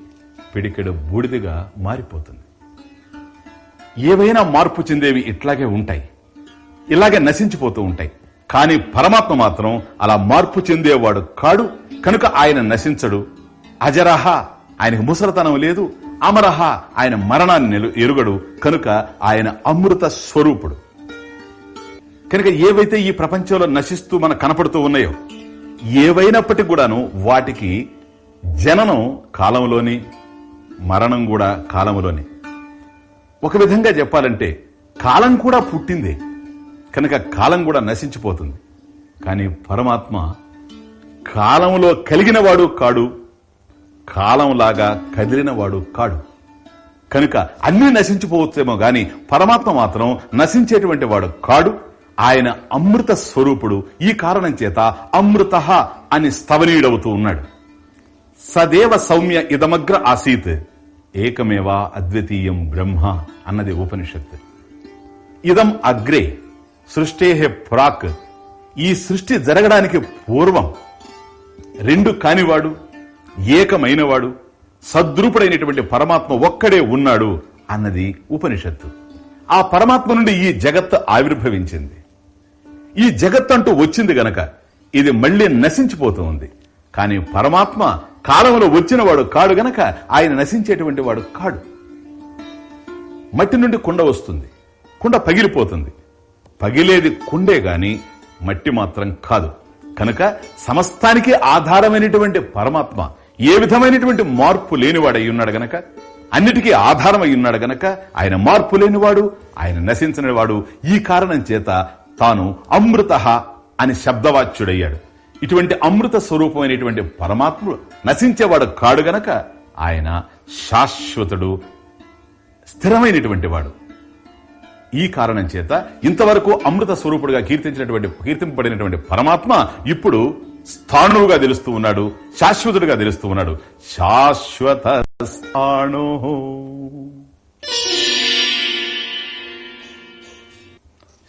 పిడికెడు బూడిదిగా మారిపోతుంది. ఏవైనా మార్పు చెందేవి ఇట్లాగే ఉంటాయి. ఇలాగే నశించిపోతూ ఉంటాయి. కానీ పరమాత్మ మాత్రం అలా మార్పు చెందేవాడు కాడు. కనుక ఆయన నశించడు. అజరహ ఆయనకు ముసలతనం లేదు. అమరహ ఆయన మరణాన్ని ఎరుగడు. కనుక ఆయన అమృత స్వరూపుడు. కనుక ఏవైతే ఈ ప్రపంచంలో నశిస్తూ మన కనపడుతూ ఉన్నాయో ఏవైనప్పటికీ కూడాను వాటికి జననం కాలంలోని మరణం కూడా కాలంలోనే ఒక విధంగా చెప్పాలంటే కాలం కూడా పుట్టింది. కనుక కాలం కూడా నశించిపోతుంది. కానీ పరమాత్మ కాలంలో కలిగినవాడు కాడు కాలంలాగా కదిలినవాడు కాడు. కనుక అన్నీ నశించిపోవచ్చేమో గాని పరమాత్మ మాత్రం నశించేటువంటి వాడు కాడు. ఆయన అమృత స్వరూపుడు. ఈ కారణం చేత అమృత అని స్తవనీయుడవుతూ ఉన్నాడు. సదేవ సౌమ్య ఇదమగ్ర ఆసీత్. ఏకమేవా అద్వితీయం బ్రహ్మ అన్నది ఉపనిషత్తు. ఇదం అగ్రే సృష్టేహే ప్రాక్. ఈ సృష్టి జరగడానికి పూర్వం రెండు కానివాడు ఏకమైనవాడు సద్రూపుడైనటువంటి పరమాత్మ ఒక్కడే ఉన్నాడు అన్నది ఉపనిషత్తు. ఆ పరమాత్మ నుండి ఈ జగత్ ఆవిర్భవించింది. ఈ జగత్ అంటూ వచ్చింది గనక ఇది మళ్ళీ నశించిపోతూ ఉంది కానీ పరమాత్మ కాలంలో వచ్చినవాడు కాడు గనక ఆయన నశించేటువంటి వాడు కాడు. మట్టి నుండి కుండ వస్తుంది. కుండ పగిలిపోతుంది. పగిలేది కుండే గాని మట్టి మాత్రం కాదు. కనుక సమస్తానికి ఆధారమైనటువంటి పరమాత్మ ఏ విధమైనటువంటి మార్పు లేనివాడై ఉన్నాడు గనక అన్నిటికీ ఆధారమై ఉన్నాడు గనక ఆయన మార్పు లేనివాడు ఆయన నశించిన వాడు ఈ కారణం చేత తాను అమృత అని శబ్దవాచ్యుడయ్యాడు. ఇటువంటి అమృత స్వరూపమైనటువంటి పరమాత్ముడు నశించేవాడు కాడు గనక ఆయన శాశ్వతుడు స్థిరమైనటువంటి వాడు. ఈ కారణం చేత ఇంతవరకు అమృత స్వరూపుడుగా కీర్తించినటువంటి కీర్తింపబడినటువంటి పరమాత్మ ఇప్పుడు స్థాణువుగా తెలుస్తూ ఉన్నాడు శాశ్వతుడుగా తెలుస్తూ ఉన్నాడు. శాశ్వత స్థాణు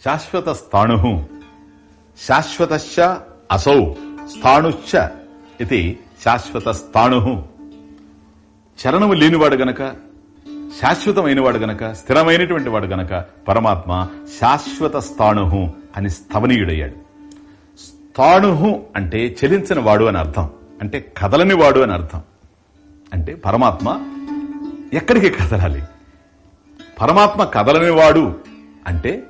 శాశ్వత స్థాణు. శాశ్వతశ్చ అసౌ. స్థాణుశ్చ ఇది శాశ్వత స్థాణు. చరణము లేనివాడు గనక శాశ్వతమైనవాడు గనక స్థిరమైనటువంటి వాడు గనక పరమాత్మ శాశ్వత స్థాణు అని స్థవనీయుడయ్యాడు. స్థాణు అంటే చెలించిన వాడు అని అర్థం. అంటే కదలని వాడు అని అర్థం. అంటే పరమాత్మ ఎక్కడికి కదలాలి? పరమాత్మ కదలని వాడు అంటే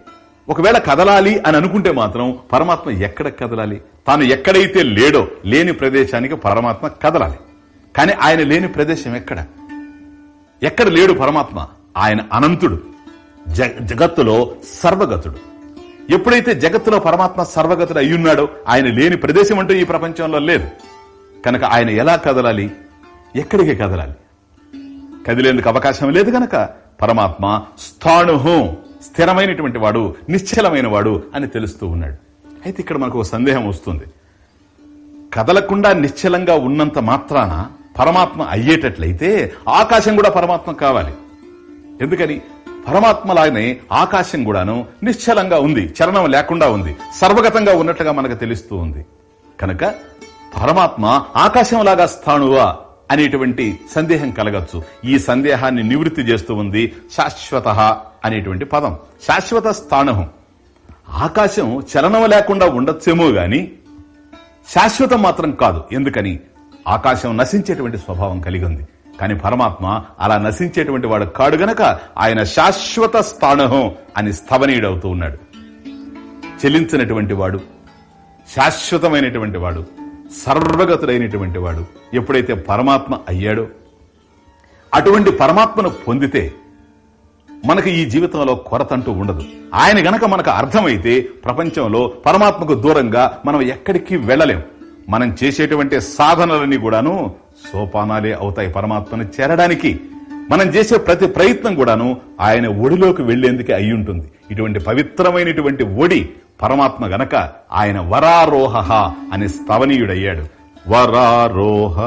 ఒకవేళ కదలాలి అని అనుకుంటే మాత్రం పరమాత్మ ఎక్కడ కదలాలి? తాను ఎక్కడైతే లేడో లేని ప్రదేశానికి పరమాత్మ కదలాలి. కానీ ఆయన లేని ప్రదేశం ఎక్కడ? ఎక్కడ లేడు పరమాత్మ? ఆయన అనంతుడు. జగ- జగత్తులో సర్వగతుడు. ఎప్పుడైతే జగత్తులో పరమాత్మ సర్వగతుడు అయ్యున్నాడో ఆయన లేని ప్రదేశం అంటూ ఈ ప్రపంచంలో లేదు. కనుక ఆయన ఎలా కదలాలి? ఎక్కడికి కదలాలి? కదిలేందుకు అవకాశం లేదు కనుక పరమాత్మ స్థాణుహం స్థిరమైనటువంటి వాడు నిశ్చలమైన వాడు అని తెలుస్తూ ఉన్నాడు. అయితే ఇక్కడ మనకు ఒక సందేహం వస్తుంది. కదలకుండా నిశ్చలంగా ఉన్నంత మాత్రాన పరమాత్మ అయ్యేటట్లయితే ఆకాశం కూడా పరమాత్మ కావాలి. ఎందుకని? పరమాత్మలానే ఆకాశం కూడాను నిశ్చలంగా ఉంది చలనం లేకుండా ఉంది సర్వగతంగా ఉన్నట్లుగా మనకు తెలుస్తూ ఉంది. కనుక పరమాత్మ ఆకాశంలాగా స్థాణువా? అనేటువంటి సందేహం కలగచ్చు. ఈ సందేహాన్ని నివృత్తి చేస్తూ ఉంది శాశ్వత అనేటువంటి పదం. శాశ్వత స్థానం ఆకాశం చలనం లేకుండా ఉండొచ్చేమో గాని శాశ్వతం మాత్రం కాదు. ఎందుకని? ఆకాశం నశించేటువంటి స్వభావం కలిగి ఉంది. కానీ పరమాత్మ అలా నశించేటువంటి వాడు కాడు గనక ఆయన శాశ్వత స్థానహం అని స్థవనీయుడవుతూ ఉన్నాడు. చెలించినటువంటి వాడు శాశ్వతమైనటువంటి వాడు. సర్వగతుడైనటువంటి వాడు ఎప్పుడైతే పరమాత్మ అయ్యాడో అటువంటి పరమాత్మను పొందితే మనకు ఈ జీవితంలో కొరత అంటూ ఉండదు. ఆయన గనక మనకు అర్థమైతే ప్రపంచంలో పరమాత్మకు దూరంగా మనం ఎక్కడికి వెళ్ళలేం. మనం చేసేటువంటి సాధనలన్నీ కూడాను సోపానాలే అవుతాయి పరమాత్మను చేరడానికి. మనం చేసే ప్రతి ప్రయత్నం కూడాను ఆయన ఒడిలోకి వెళ్ళేందుకే అయి ఉంటుంది ఇటువంటి పవిత్రమైనటువంటి ఒడి పరమాత్మ గనక ఆయన వరారోహ అని స్తవనీయుడయ్యాడు వరారోహ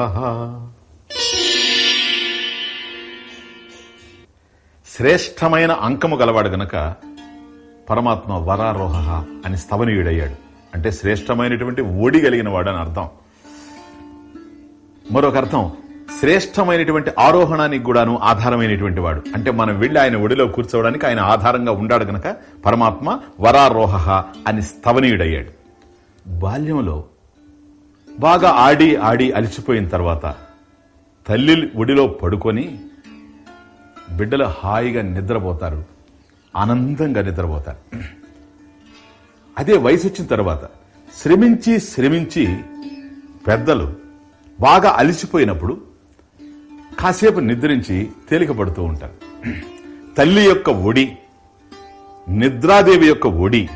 శ్రేష్టమైన అంకము గలవాడు గనక పరమాత్మ వరారోహ అని స్తవనీయుడయ్యాడు అంటే శ్రేష్టమైనటువంటి ఓడి కలిగిన వాడు అని అర్థం. మరొక అర్థం శ్రేష్టమైనటువంటి ఆరోహణానికి కూడాను ఆధారమైనటువంటి వాడు. అంటే మనం వెళ్ళి ఆయన ఒడిలో కూర్చోవడానికి ఆయన ఆధారంగా ఉండాడు గనక పరమాత్మ వరారోహ అని స్థవనీయుడయ్యాడు. బాల్యంలో బాగా ఆడి ఆడి అలిసిపోయిన తర్వాత తల్లి ఒడిలో పడుకొని బిడ్డలు హాయిగా నిద్రపోతారు ఆనందంగా నిద్రపోతారు. అదే వయసు వచ్చిన తర్వాత శ్రమించి శ్రమించి పెద్దలు బాగా అలిసిపోయినప్పుడు కాసేపు నిద్రించి తేలికపడుతూ ఉంటారు. తల్లి యొక్క ఒడి నిద్రాదేవి యొక్క ఒడి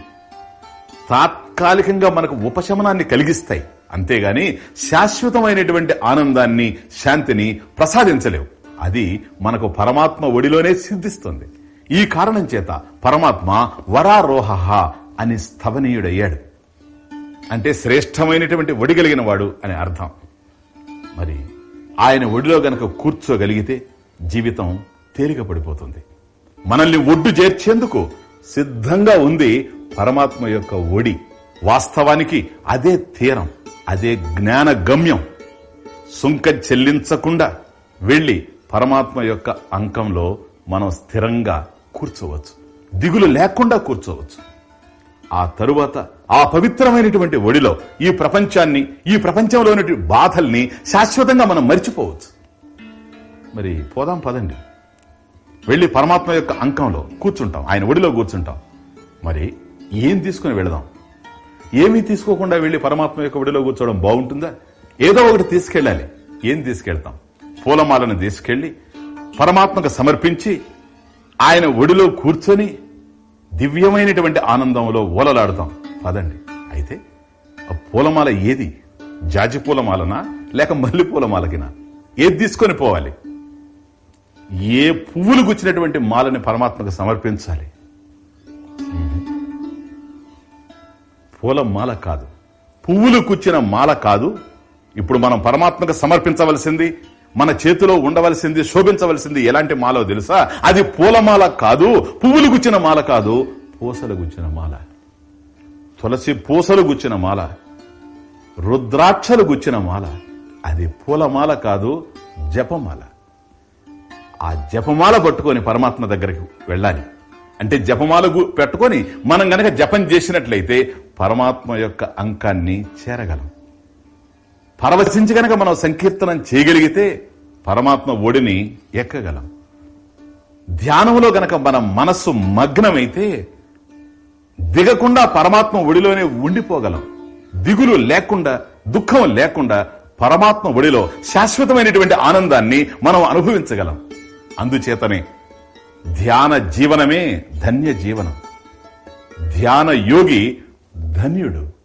తాత్కాలికంగా మనకు ఉపశమనాన్ని కలిగిస్తాయి. అంతేగాని శాశ్వతమైనటువంటి ఆనందాన్ని శాంతిని ప్రసాదించలేవు. అది మనకు పరమాత్మ ఒడిలోనే సిద్ధిస్తుంది. ఈ కారణం చేత పరమాత్మ వరారోహ అని స్థవనీయుడయ్యాడు. అంటే శ్రేష్టమైనటువంటి ఒడి కలిగిన వాడు అని అర్థం. మరి ఆయన ఒడిలో గనక కూర్చోగలిగితే జీవితం తేలిక పడిపోతుంది మనల్ని ఒడ్డు చేర్చేందుకు సిద్ధంగా ఉంది పరమాత్మ యొక్క ఒడి. వాస్తవానికి అదే తీరం అదే జ్ఞాన గమ్యం సుంకం చెల్లించకుండా వెళ్ళి పరమాత్మ యొక్క అంకంలో మనం స్థిరంగా కూర్చోవచ్చు. దిగులు లేకుండా కూర్చోవచ్చు. ఆ తరువాత ఆ పవిత్రమైనటువంటి ఒడిలో ఈ ప్రపంచాన్ని ఈ ప్రపంచంలోని బాధల్ని శాశ్వతంగా మనం మర్చిపోవచ్చు. మరి పోదాం పదండి. వెళ్ళి పరమాత్మ యొక్క అంకంలో కూర్చుంటాం. ఆయన ఒడిలో కూర్చుంటాం. మరి ఏం తీసుకుని వెళదాం? ఏమీ తీసుకోకుండా వెళ్ళి పరమాత్మ యొక్క ఒడిలో కూర్చోవడం బాగుంటుందా? ఏదో ఒకటి తీసుకెళ్ళాలి. ఏం తీసుకెళ్తాం? పూలమాలను తీసుకెళ్ళి పరమాత్మకు సమర్పించి ఆయన ఒడిలో కూర్చొని దివ్యమైనటువంటి ఆనందంలో ఓలలాడుతాం. పదండి. అయితే ఆ పూలమాల ఏది? జాజి పూలమాలనా? లేక మల్లి పూలమాలకినా? ఏది తీసుకొని పోవాలి? ఏ పువ్వులు గుచ్చినటువంటి మాలని పరమాత్మకు సమర్పించాలి? పూల మాల కాదు. పువ్వులు కుచ్చిన మాల కాదు. ఇప్పుడు మనం పరమాత్మకు సమర్పించవలసింది మన చేతిలో ఉండవలసింది శోభించవలసింది ఎలాంటి మాలో తెలుసా? అది పూలమాల కాదు పువ్వులు గుచ్చిన మాల కాదు పూసలు గుచ్చిన మాల. తులసి పూసలు గుచ్చిన మాల. రుద్రాక్షలు గుచ్చిన మాల. అది పూలమాల కాదు జపమాల. ఆ జపమాల పట్టుకొని పరమాత్మ దగ్గరికి వెళ్ళాలి. అంటే జపమాల పెట్టుకొని మనం గనక జపం చేసినట్లయితే పరమాత్మ యొక్క అంకాన్ని చేరగలం. పరవశించి కనుక మనం సంకీర్తనం చేయగలిగితే పరమాత్మ ఒడిని ఎక్కగలం. ధ్యానంలో గనక మన మనస్సు మగ్నమైతే దిగకుండా పరమాత్మ ఒడిలోనే ఉండిపోగలం. దిగులు లేకుండా దుఃఖం లేకుండా పరమాత్మ ఒడిలో శాశ్వతమైనటువంటి ఆనందాన్ని మనం అనుభవించగలం. అందుచేతనే ధ్యాన జీవనమే ధన్య జీవనం. ధ్యాన యోగి ధన్యుడు.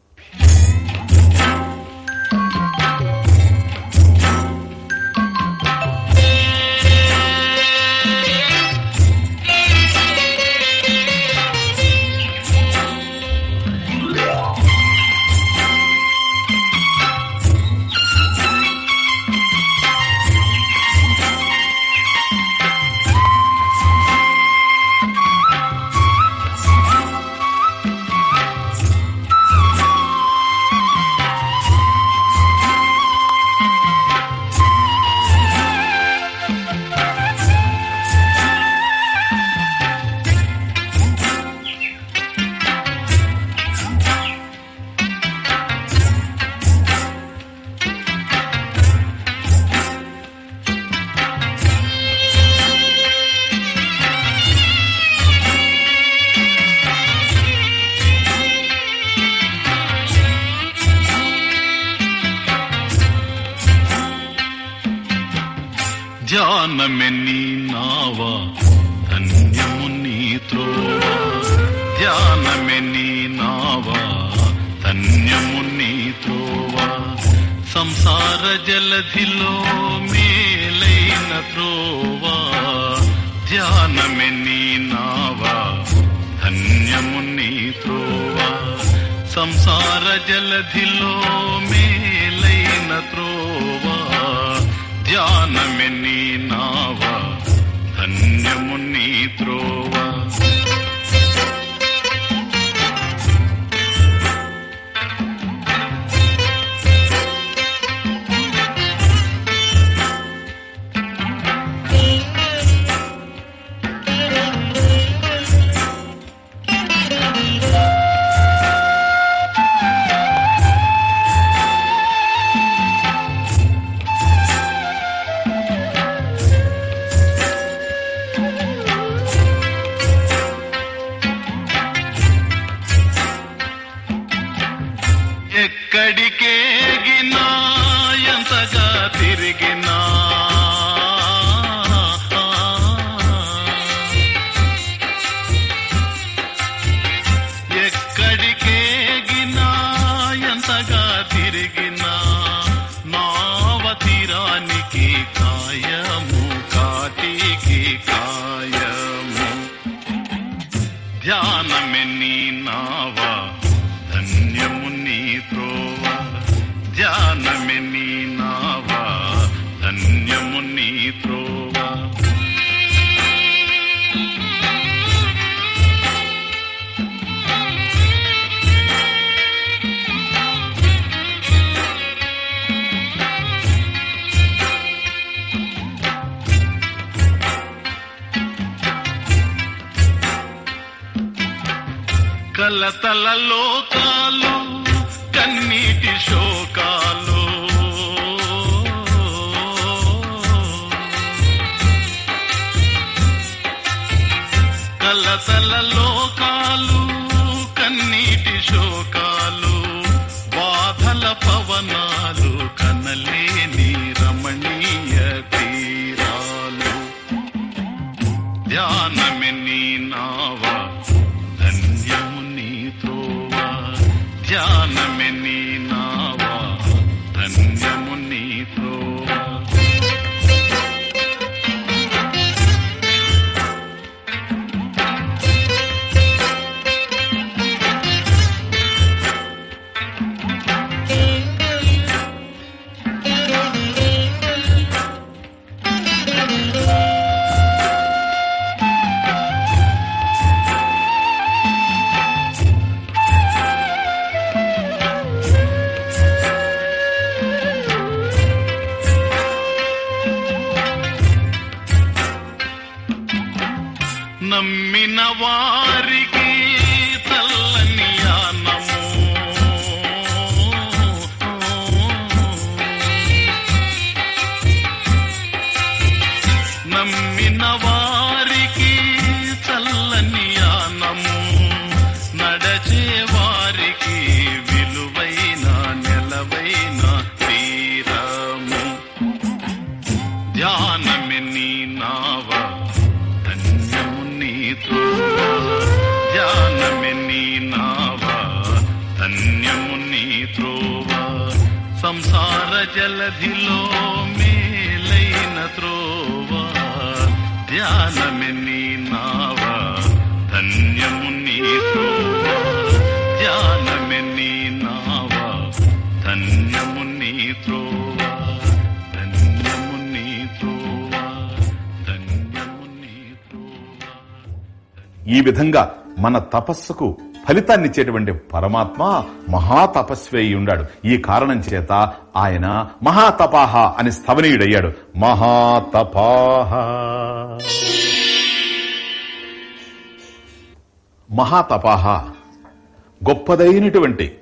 విధంగా మన తపస్సుకు ఫలితాన్నిచ్చేటువంటి పరమాత్మ మహాతపస్వి అయి ఉండాడు. ఈ కారణం చేత ఆయన మహాతపాహ అని స్థవనీయుడయ్యాడు. మహాతపాహ. మహాతపాహ గొప్పదైనటువంటి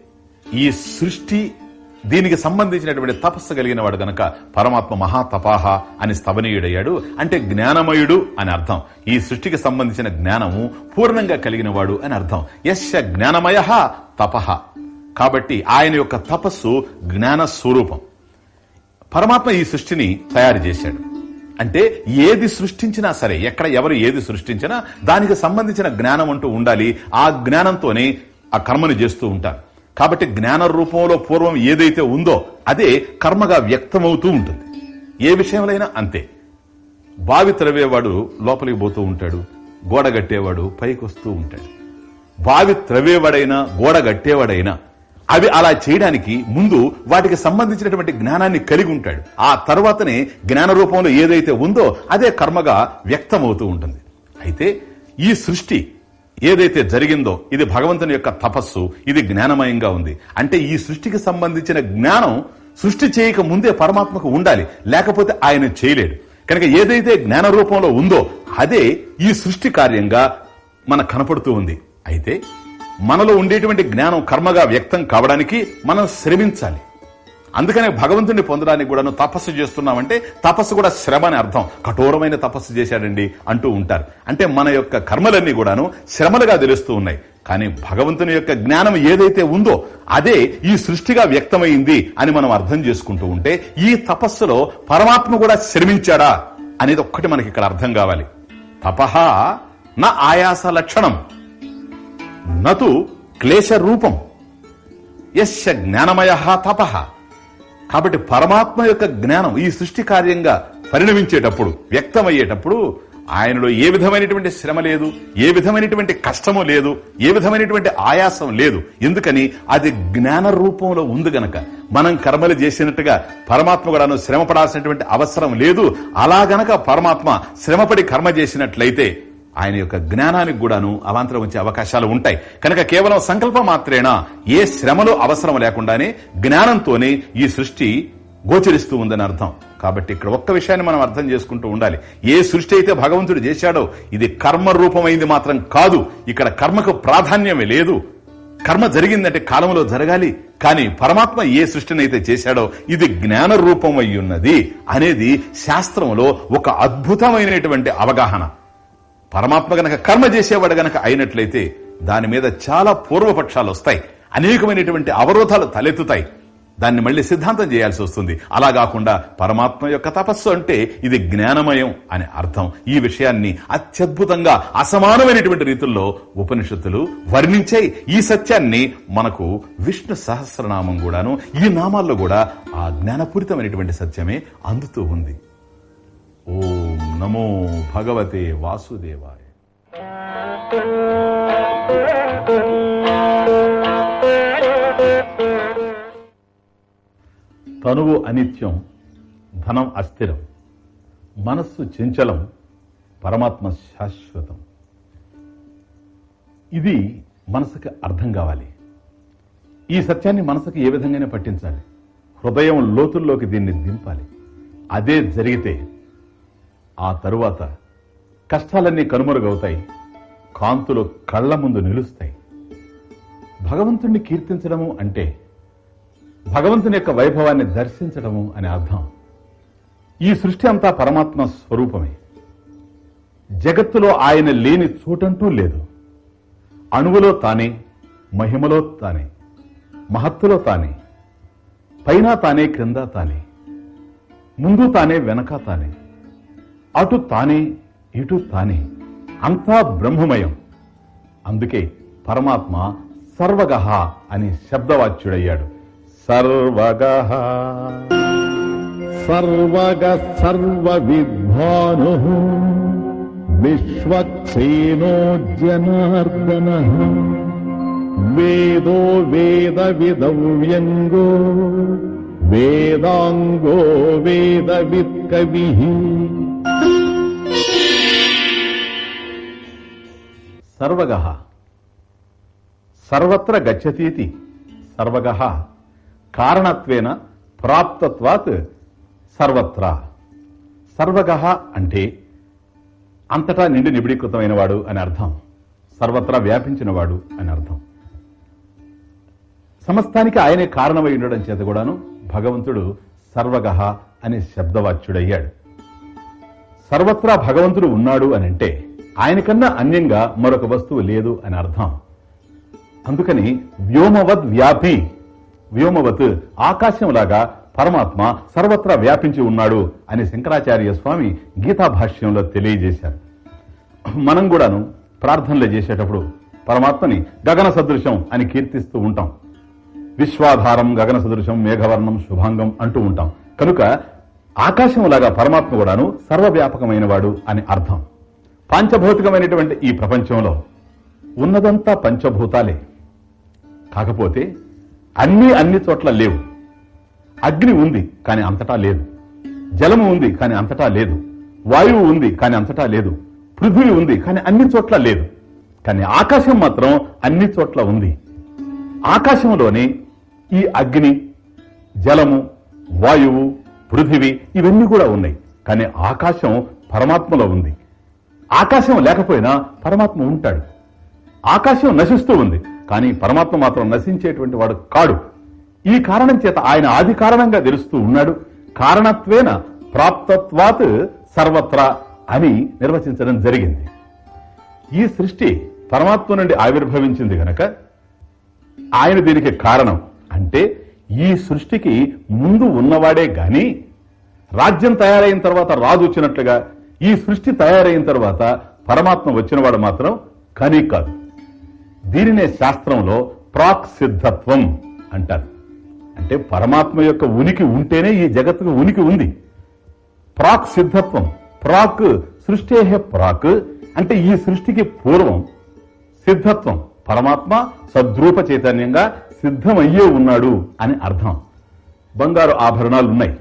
ఈ సృష్టి దీనికి సంబంధించినటువంటి తపస్సు కలిగిన వాడు గనక పరమాత్మ మహాతపాహ అని స్తవనీయుడయ్యాడు అంటే జ్ఞానమయుడు అని అర్థం. ఈ సృష్టికి సంబంధించిన జ్ఞానము పూర్ణంగా కలిగిన వాడు అని అర్థం. యశ జ్ఞానమయ తపహ కాబట్టి ఆయన యొక్క తపస్సు జ్ఞాన స్వరూపం. పరమాత్మ ఈ సృష్టిని తయారు చేశాడు. అంటే ఏది సృష్టించినా సరే ఎక్కడ ఎవరు ఏది సృష్టించినా దానికి సంబంధించిన జ్ఞానం అంటూ ఉండాలి. ఆ జ్ఞానంతోనే ఆ కర్మను చేస్తూ ఉంటారు. కాబట్టి జ్ఞాన రూపంలో పూర్వం ఏదైతే ఉందో అదే కర్మగా వ్యక్తమవుతూ ఉంటుంది. ఏ విషయంలోనైనా అంతే. బావి త్రవ్వేవాడు లోపలికి పోతూ ఉంటాడు గోడ గట్టేవాడు పైకి వస్తూ ఉంటాడు. బావి త్రవ్వేవాడైనా గోడ గట్టేవాడైనా అవి అలా చేయడానికి ముందు వాటికి సంబంధించినటువంటి జ్ఞానాన్ని కలిగి ఉంటాడు. ఆ తర్వాతనే జ్ఞాన రూపంలో ఏదైతే ఉందో అదే కర్మగా వ్యక్తమవుతూ ఉంటుంది. అయితే ఈ సృష్టి ఏదైతే జరిగిందో ఇది భగవంతుని యొక్క తపస్సు ఇది జ్ఞానమయంగా ఉంది. అంటే ఈ సృష్టికి సంబంధించిన జ్ఞానం సృష్టి చేయక ముందే పరమాత్మకు ఉండాలి లేకపోతే ఆయన చేయలేడు. కనుక ఏదైతే జ్ఞాన రూపంలో ఉందో అదే ఈ సృష్టి కార్యంగా మనకు కనపడుతూ ఉంది. అయితే మనలో ఉండేటువంటి జ్ఞానం కర్మగా వ్యక్తం కావడానికి మనం శ్రమించాలి. అందుకనే భగవంతుని పొందడానికి కూడాను తపస్సు చేస్తున్నామంటే తపస్సు కూడా శ్రమ అని అర్థం. కఠోరమైన తపస్సు చేశాడండి అంటూ ఉంటారు. అంటే మన యొక్క కర్మలన్నీ కూడాను శ్రమలుగా తెలుస్తూ ఉన్నాయి. కానీ భగవంతుని యొక్క జ్ఞానం ఏదైతే ఉందో అదే ఈ సృష్టిగా వ్యక్తమైంది అని మనం అర్థం చేసుకుంటూ ఉంటే ఈ తపస్సులో పరమాత్మ కూడా శ్రమించాడా అనేది ఒక్కటి మనకి ఇక్కడ అర్థం కావాలి. తపహ నా ఆయాస లక్షణం. నతు క్లేశ రూపం యశ జ్ఞానమయ తపహ కాబట్టి పరమాత్మ యొక్క జ్ఞానం ఈ సృష్టి కార్యంగా పరిణమించేటప్పుడు వ్యక్తమయ్యేటప్పుడు ఆయనలో ఏ విధమైనటువంటి శ్రమ లేదు ఏ విధమైనటువంటి కష్టము లేదు ఏ విధమైనటువంటి ఆయాసం లేదు. ఎందుకని? అది జ్ఞాన రూపంలో ఉంది గనక. మనం కర్మలు చేసినట్టుగా పరమాత్మ కూడాను శ్రమ పడాల్సినటువంటి అవసరం లేదు. అలా గనక పరమాత్మ శ్రమపడి కర్మ చేసినట్లయితే ఆయన యొక్క జ్ఞానానికి కూడాను అవాంతరం వచ్చే అవకాశాలు ఉంటాయి. కనుక కేవలం సంకల్పం మాత్రేనా? ఏ శ్రమలు అవసరం లేకుండానే జ్ఞానంతోనే ఈ సృష్టి గోచరిస్తూ ఉందని అర్థం. కాబట్టి ఇక్కడ ఒక్క విషయాన్ని మనం అర్థం చేసుకుంటూ ఉండాలి. ఏ సృష్టి అయితే భగవంతుడు చేశాడో ఇది కర్మ రూపమైంది మాత్రం కాదు. ఇక్కడ కర్మకు ప్రాధాన్యమే లేదు. కర్మ జరిగిందంటే కాలంలో జరగాలి. కానీ పరమాత్మ ఏ సృష్టిని అయితే చేశాడో ఇది జ్ఞాన రూపం ఉన్నది అనేది శాస్త్రంలో ఒక అద్భుతమైనటువంటి అవగాహన. పరమాత్మ గనక కర్మ చేసేవాడు గనక అయినట్లయితే దాని మీద చాలా పూర్వపక్షాలు వస్తాయి. అనేకమైనటువంటి అవరోధాలు తలెత్తుతాయి. దాన్ని మళ్ళీ సిద్ధాంతం చేయాల్సి వస్తుంది. అలా కాకుండా పరమాత్మ యొక్క తపస్సు అంటే ఇది జ్ఞానమయం అని అర్థం. ఈ విషయాన్ని అత్యద్భుతంగా అసమానమైనటువంటి రీతుల్లో ఉపనిషత్తులు వర్ణించాయి. ఈ సత్యాన్ని మనకు విష్ణు సహస్రనామం కూడాను ఈ నామాల్లో కూడా ఆ జ్ఞానపూరితమైనటువంటి సత్యమే అందుతూ ఉంది. ఓం నమో భగవతే వాసుదేవాయ. తనువు అనిత్యం ధనం అస్థిరం మనస్సు చంచలం పరమాత్మ శాశ్వతం. ఇది మనసుకి అర్థం కావాలి. ఈ సత్యాన్ని మనసుకు ఏ విధంగానే పట్టించాలి? హృదయం లోతుల్లోకి దీన్ని దింపాలి. అదే జరిగితే ఆ తరువాత కష్టాలన్నీ కనుమరుగవుతాయి. కాంతులు కళ్ళ ముందు నిలుస్తాయి. భగవంతుణ్ణి కీర్తించడము అంటే భగవంతుని యొక్క వైభవాన్ని దర్శించడము అనే అర్థం. ఈ సృష్టి అంతా పరమాత్మ స్వరూపమే. జగత్తులో ఆయన లేని చోటంటూ లేదు. అణువులో తానే మహిమలో తానే మహత్తులో తానే పైన తానే క్రింద తానే ముందు తానే వెనక తానే. అటు తానే ఇటు తానే. అంతా బ్రహ్మమయం. అందుకే పరమాత్మ సర్వగహ అని శబ్దవాచ్యుడయ్యాడు. సర్వగహ. సర్వగ సర్వ విద్వాను విశ్వక్సేనో జనార్దన వేదో వేద విదవ్యంగో వేదాంగో వేద విత్కవి సర్వగహ సర్వత్ర గచ్చతీతి సర్వగహ కారణత్వేన ప్రాప్తత్వాత్ సర్వత్రా. సర్వగహ అంటే అంతటా నిండి నిబిడీకృతమైన వాడు అని అర్థం. సర్వత్రా వ్యాపించినవాడు అని అర్థం. సమస్తానికి ఆయనే కారణమై ఉండడం చేత కూడాను భగవంతుడు సర్వగహ అనే శబ్దవాచ్యుడయ్యాడు. సర్వత్రా భగవంతుడు ఉన్నాడు అని అంటే ఆయనకన్నా అన్యంగా మరొక వస్తువు లేదు అని అర్థం. అందుకని వ్యోమవద్ వ్యాపి వ్యోమవత్ ఆకాశంలాగా పరమాత్మ సర్వత్రా వ్యాపించి ఉన్నాడు అని శంకరాచార్య స్వామి గీతా భాష్యంలో తెలియజేశారు. మనం కూడాను ప్రార్థనలు చేసేటప్పుడు పరమాత్మని గగన సదృశం అని కీర్తిస్తూ ఉంటాం. విశ్వాధారం గగన సదృశం మేఘవర్ణం శుభాంగం అంటూ ఉంటాం. కనుక ఆకాశంలాగా పరమాత్మ కూడాను సర్వవ్యాపకమైన వాడు అని అర్థం. పాంచభౌతికమైనటువంటి ఈ ప్రపంచంలో ఉన్నదంతా పంచభూతాలే. కాకపోతే అన్నీ అన్ని చోట్ల లేవు. అగ్ని ఉంది కానీ అంతటా లేదు. జలము ఉంది కానీ అంతటా లేదు. వాయువు ఉంది కానీ అంతటా లేదు. పృథ్వీ ఉంది కానీ అన్ని చోట్ల లేదు. కానీ ఆకాశం మాత్రం అన్ని చోట్ల ఉంది. ఆకాశంలోనే ఈ అగ్ని జలము వాయువు పృథివీ ఇవన్నీ కూడా ఉన్నాయి. కానీ ఆకాశం పరమాత్మలో ఉంది. ఆకాశం లేకపోయినా పరమాత్మ ఉంటాడు. ఆకాశం నశిస్తూ ఉంది కానీ పరమాత్మ మాత్రం నశించేటువంటి వాడు కాడు. ఈ కారణం చేత ఆయన ఆది కారణంగా తెలుస్తూ ఉన్నాడు. కారణత్వేన ప్రాప్తత్వాత్ సర్వత్రా అని నిర్వచించడం జరిగింది. ఈ సృష్టి పరమాత్మ నుండి ఆవిర్భవించింది గనక ఆయన దీనికి కారణం అంటే ఈ సృష్టికి ముందు ఉన్నవాడే గాని రాజ్యం తయారైన తర్వాత రాజు వచ్చినట్లుగా ఈ సృష్టి తయారైన తర్వాత పరమాత్మ వచ్చినవాడు మాత్రం కానీ కాదు. దీనినే శాస్త్రంలో ప్రాక్ సిద్ధత్వం అంటారు. అంటే పరమాత్మ యొక్క ఉనికి ఉంటేనే ఈ జగత్తుకు ఉనికి ఉంది. ప్రాక్ సిద్ధత్వం ప్రాక్ సృష్టి ప్రాక్ అంటే ఈ సృష్టికి పూర్వం సిద్ధత్వం పరమాత్మ సద్రూప చైతన్యంగా సిద్ధమయ్యే ఉన్నాడు అని అర్థం. బంగారు ఆభరణాలు ఉన్నాయి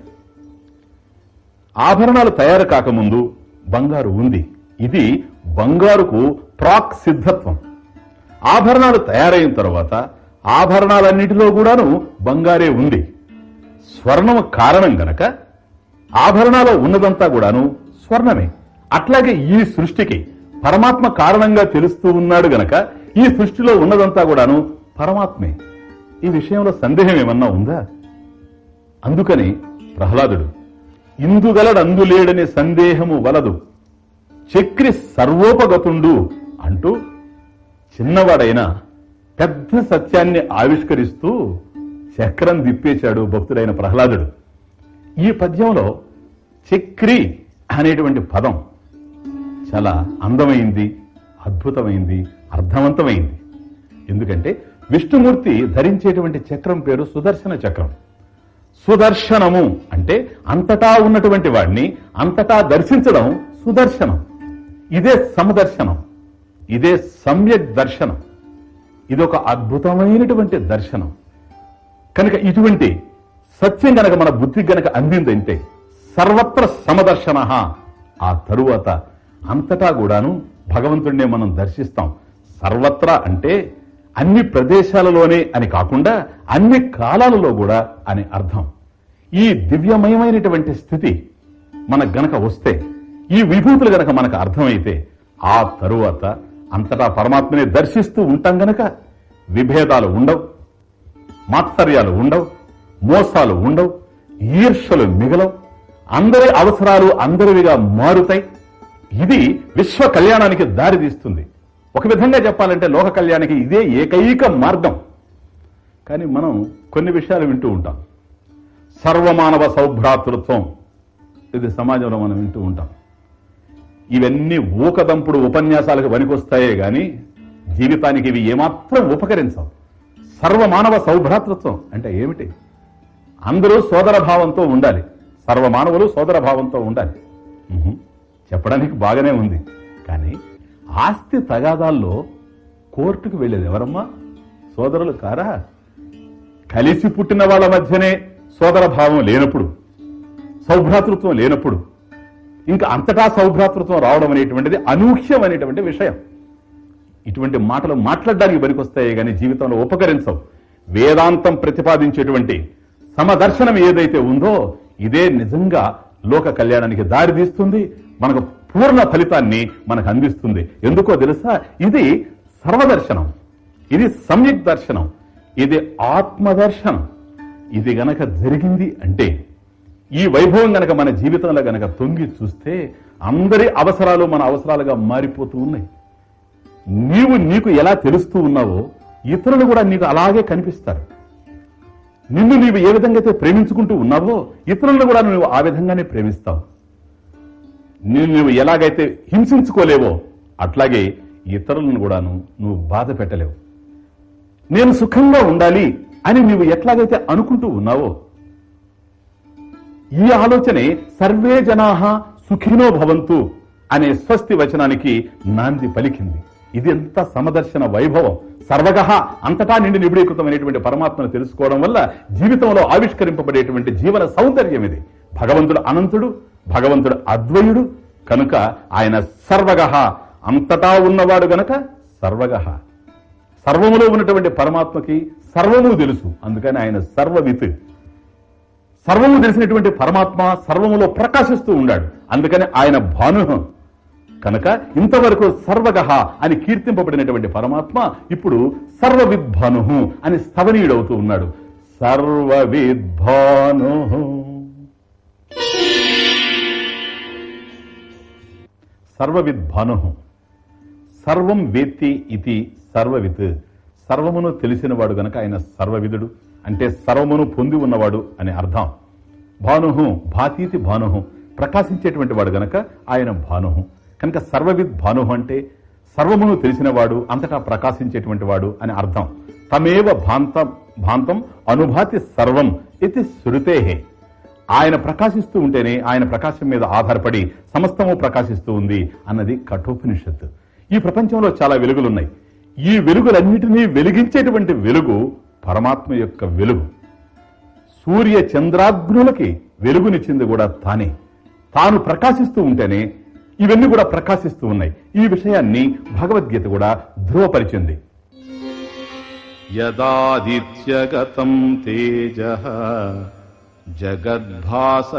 ఆభరణాలు తయారు కాకముందు బంగారు ఉంది. ఇది బంగారుకు ప్రాక్ సిద్ధత్వం. ఆభరణాలు తయారైన తర్వాత ఆభరణాలన్నిటిలో కూడాను బంగారే ఉంది. స్వర్ణము కారణం గనక ఆభరణాలు ఉన్నదంతా కూడాను స్వర్ణమే. అట్లాగే ఈ సృష్టికి పరమాత్మ కారణంగా తెలుస్తూ ఉన్నాడు గనక ఈ సృష్టిలో ఉన్నదంతా కూడాను పరమాత్మే. ఈ విషయంలో సందేహం ఏమన్నా ఉందా? అందుకని ప్రహ్లాదుడు ఇందుగలడు అందులేడని సందేహము వలదు. చక్రి సర్వోపగతుండు అంటూ చిన్నవాడైన పెద్ద సత్యాన్ని ఆవిష్కరిస్తూ చక్రం దిప్పేశాడు భక్తుడైన ప్రహ్లాదుడు. ఈ పద్యంలో చక్రి అనేటువంటి పదం చాలా అందమైంది అద్భుతమైంది అర్థవంతమైంది. ఎందుకంటే విష్ణుమూర్తి ధరించేటువంటి చక్రం పేరు సుదర్శన చక్రం. సుదర్శనము అంటే అంతటా ఉన్నటువంటి వాడిని అంతటా దర్శించడం సుదర్శనం. ఇదే సమదర్శనం. ఇదే సమ్యక్ దర్శనం. ఇదొక అద్భుతమైనటువంటి దర్శనం. కనుక ఇటువంటి సత్యం గనక మన బుద్ధి గనక అందిందంటే సర్వత్ర సమదర్శన. ఆ తరువాత అంతటా కూడాను భగవంతుడినే మనం దర్శిస్తాం. సర్వత్రా అంటే అన్ని ప్రదేశాలలోనే అని కాకుండా అన్ని కాలాలలో కూడా అని అర్థం. ఈ దివ్యమయమైనటువంటి స్థితి మనకు గనక వస్తే ఈ విభూతులు గనక మనకు అర్థమైతే ఆ తరువాత అంతటా పరమాత్మని దర్శిస్తూ ఉంటాం గనక విభేదాలు ఉండవు మాత్సర్యాలు ఉండవు మోసాలు ఉండవు ఈర్షలు మిగలవు అందరి అవసరాలు అందరివిగా మారుతాయి. ఇది విశ్వ కళ్యాణానికి దారితీస్తుంది. ఒక విధంగా చెప్పాలంటే లోక కళ్యాణానికి ఇదే ఏకైక మార్గం. కానీ మనం కొన్ని విషయాలు వింటూ ఉంటాం. సర్వమానవ సౌభ్రాతృత్వం. ఇది సమాజంలో మనం వింటూ ఉంటాం. ఇవన్నీ ఊకదంపుడు ఉపన్యాసాలకు పనికొస్తాయే కానీ జీవితానికి ఇవి ఏమాత్రం ఉపకరించవు. సర్వమానవ సౌభ్రాతృత్వం అంటే ఏమిటి? అందరూ సోదర భావంతో ఉండాలి. సర్వమానవులు సోదర భావంతో ఉండాలి. చెప్పడానికి బాగానే ఉంది. కానీ ఆస్తి తగాదాల్లో కోర్టుకు వెళ్ళేది ఎవరమ్మా? సోదరులు కారా? కలిసి పుట్టిన వాళ్ళ మధ్యనే సోదర భావం లేనప్పుడు సౌభ్రాతృత్వం లేనప్పుడు ఇంకా అంతటా సౌభ్రాతృత్వం రావడం అనేటువంటిది అనూహ్యం అనేటువంటి విషయం. ఇటువంటి మాటలు మాట్లాడడానికి పనికొస్తాయి కానీ జీవితంలో ఉపకరించవు. వేదాంతం ప్రతిపాదించేటువంటి సమదర్శనం ఏదైతే ఉందో ఇదే నిజంగా లోక కళ్యాణానికి దారితీస్తుంది. మనకు పూర్ణ ఫలితాన్ని మనకు అందిస్తుంది. ఎందుకో తెలుసా? ఇది సర్వదర్శనం. ఇది సమ్యక్ దర్శనం. ఇది ఆత్మదర్శనం. ఇది గనక జరిగింది అంటే ఈ వైభవం గనక మన జీవితంలో గనక తొంగి చూస్తే అందరి అవసరాలు మన అవసరాలుగా మారిపోతూ ఉన్నాయి. నీవు నీకు ఎలా తెలుస్తూ ఉన్నావో ఇతరులు కూడా నీకు అలాగే కనిపిస్తారు. నిన్ను నీవు ఏ విధంగా అయితే ప్రేమించుకుంటూ ఉన్నావో ఇతరులను కూడా నువ్వు ఆ విధంగానే ప్రేమిస్తావు. నువ్వు ఎలాగైతే హింసించుకోలేవో అట్లాగే ఇతరులను కూడాను నువ్వు బాధ పెట్టలేవు. నేను సుఖంగా ఉండాలి అని నువ్వు ఎట్లాగైతే అనుకుంటూ ఉన్నావో ఈ ఆలోచనే సర్వే జనాహ సుఖినో భవంతు అనే స్వస్తి వచనానికి నాంది పలికింది. ఇది ఎంత సమదర్శన వైభవం. సర్వగహ అంతటా నిండి నిబిడీకృతమైనటువంటి పరమాత్మను తెలుసుకోవడం వల్ల జీవితంలో ఆవిష్కరింపబడేటువంటి జీవన సౌందర్యం ఇది. భగవంతుడు అనంతుడు భగవంతుడు అద్వయుడు కనుక ఆయన సర్వగహ. అంతటా ఉన్నవాడు గనక సర్వగహ. సర్వములో ఉన్నటువంటి పరమాత్మకి సర్వము తెలుసు. అందుకని ఆయన సర్వవిత్. సర్వము తెలిసినటువంటి పరమాత్మ సర్వములో ప్రకాశిస్తూ ఉన్నాడు అందుకని ఆయన భాను. కనుక ఇంతవరకు సర్వగహ అని కీర్తింపబడినటువంటి పరమాత్మ ఇప్పుడు సర్వవిద్భాను అని స్థవనీయుడవుతూ ఉన్నాడు. సర్వవిద్భాను సర్వవిద్భాను. సర్వం వేత్తి ఇది సర్వవిత్. సర్వమును తెలిసినవాడు గనక ఆయన సర్వవిధుడు అంటే సర్వమును పొంది ఉన్నవాడు అని అర్థం. భానుహు భాతీతి భానుహు ప్రకాశించేటువంటి వాడు గనక ఆయన భానుహు కనుక సర్వవిద్ భానుహు అంటే సర్వమును తెలిసినవాడు అంతటా ప్రకాశించేటువంటి వాడు అని అర్థం. తమేవ భాంతం భాంతం అనుభాతి సర్వం ఇది శృతేహే. ఆయన ప్రకాశిస్తూ ఉంటేనే ఆయన ప్రకాశం మీద ఆధారపడి సమస్తము ప్రకాశిస్తూ ఉంది అన్నది కఠోపనిషత్తు. ఈ ప్రపంచంలో చాలా వెలుగులున్నాయి. ఈ వెలుగులన్నిటినీ వెలిగించేటువంటి వెలుగు పరమాత్మ యొక్క వెలుగు. సూర్య చంద్రాగ్నులకి వెలుగునిచ్చింది కూడా తానే. తాను ప్రకాశిస్తూ ఉంటేనే ఇవన్నీ కూడా ప్రకాశిస్తూ ఉన్నాయి. ఈ విషయాన్ని భగవద్గీత కూడా ధృవపరిచింది యదాదిత్యగతం తేజ జగద్భాసయతేఖిలం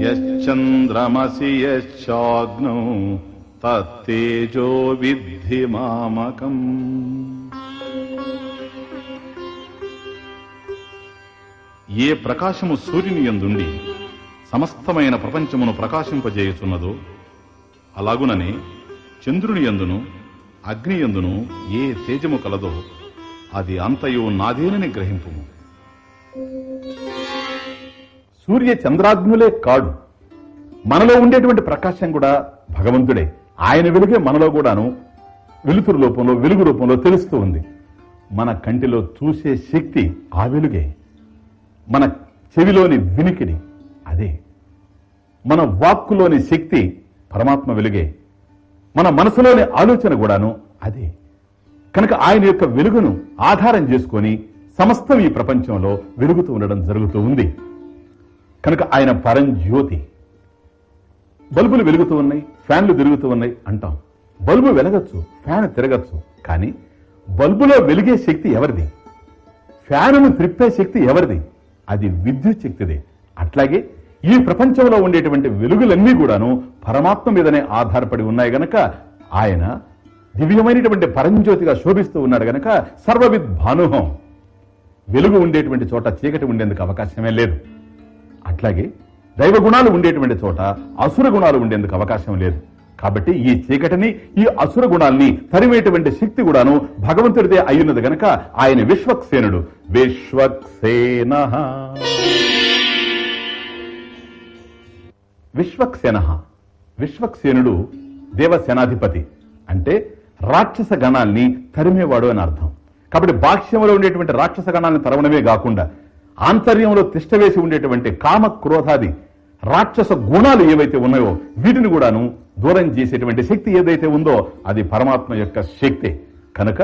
యశ్చంద్రమసి యశ్చాగ్నౌ తేజో విద్ధి మామకం. ఏ ప్రకాశము సూర్యుని యందుండి సమస్తమైన ప్రపంచమును ప్రకాశింపజేయుచున్నదో? అలాగుననే చంద్రుని యందును అగ్ని యందును ఏ తేజము కలదో అది అంతయు నాదేనని గ్రహింపు సూర్య చంద్రాగ్నులే కాడు. మనలో ఉండేటువంటి ప్రకాశం కూడా భగవంతుడే. ఆయన వెలుగే మనలో కూడాను వెలుతురు రూపంలో వెలుగు రూపంలో తెలుస్తూ ఉంది. మన కంటిలో చూసే శక్తి ఆ వెలుగే. మన చెవిలోని వినికిడి అదే. మన వాక్కులోని శక్తి పరమాత్మ వెలుగే. మన మనసులోని ఆలోచన కూడాను అదే. కనుక ఆయన యొక్క వెలుగును ఆధారం చేసుకొని సమస్తం ఈ ప్రపంచంలో వెలుగుతూ ఉండడం జరుగుతూ ఉంది. కనుక ఆయన పరంజ్యోతి బల్బులు వెలుగుతూ ఉన్నాయి ఫ్యాన్లు తిరుగుతూ ఉన్నాయి అంటాం. బల్బు వెలగచ్చు ఫ్యాన్ తిరగచ్చు కానీ బల్బులో వెలిగే శక్తి ఎవరిది? ఫ్యాన్ను త్రిప్పే శక్తి ఎవరిది? అది విద్యుత్ శక్తిదే. అట్లాగే ఈ ప్రపంచంలో ఉండేటువంటి వెలుగులన్నీ కూడాను పరమాత్మ మీదనే ఆధారపడి ఉన్నాయి గనక ఆయన దివ్యమైనటువంటి పరంజ్యోతిగా శోభిస్తూ ఉన్నాడు గనక సర్వవిద్ భానుహం వెలుగు ఉండేటువంటి చోట చీకటి ఉండేందుకు అవకాశమే లేదు. అట్లాగే దైవ గుణాలు ఉండేటువంటి చోట అసుర గుణాలు ఉండేందుకు అవకాశం లేదు. కాబట్టి ఈ చీకటిని ఈ అసుర గుణాల్ని తరిమేటువంటి శక్తి కూడాను భగవంతుడిదే అయ్యున్నది గనక ఆయన విశ్వక్సేనుడు. విశ్వక్సేన. విశ్వక్సేన. విశ్వక్సేనుడు దేవసేనాధిపతి. అంటే రాక్షస గణాల్ని తరిమేవాడు అని అర్థం. కాబట్టి బాహ్యంలో ఉండేటువంటి రాక్షస గణాలను తరవడమే కాకుండా ఆంతర్యంలో తిష్టవేసి ఉండేటువంటి కామ క్రోధాది రాక్షస గుణాలు ఏవైతే ఉన్నాయో వీటిని కూడాను దూరం చేసేటువంటి శక్తి ఏదైతే ఉందో అది పరమాత్మ యొక్క శక్తి. కనుక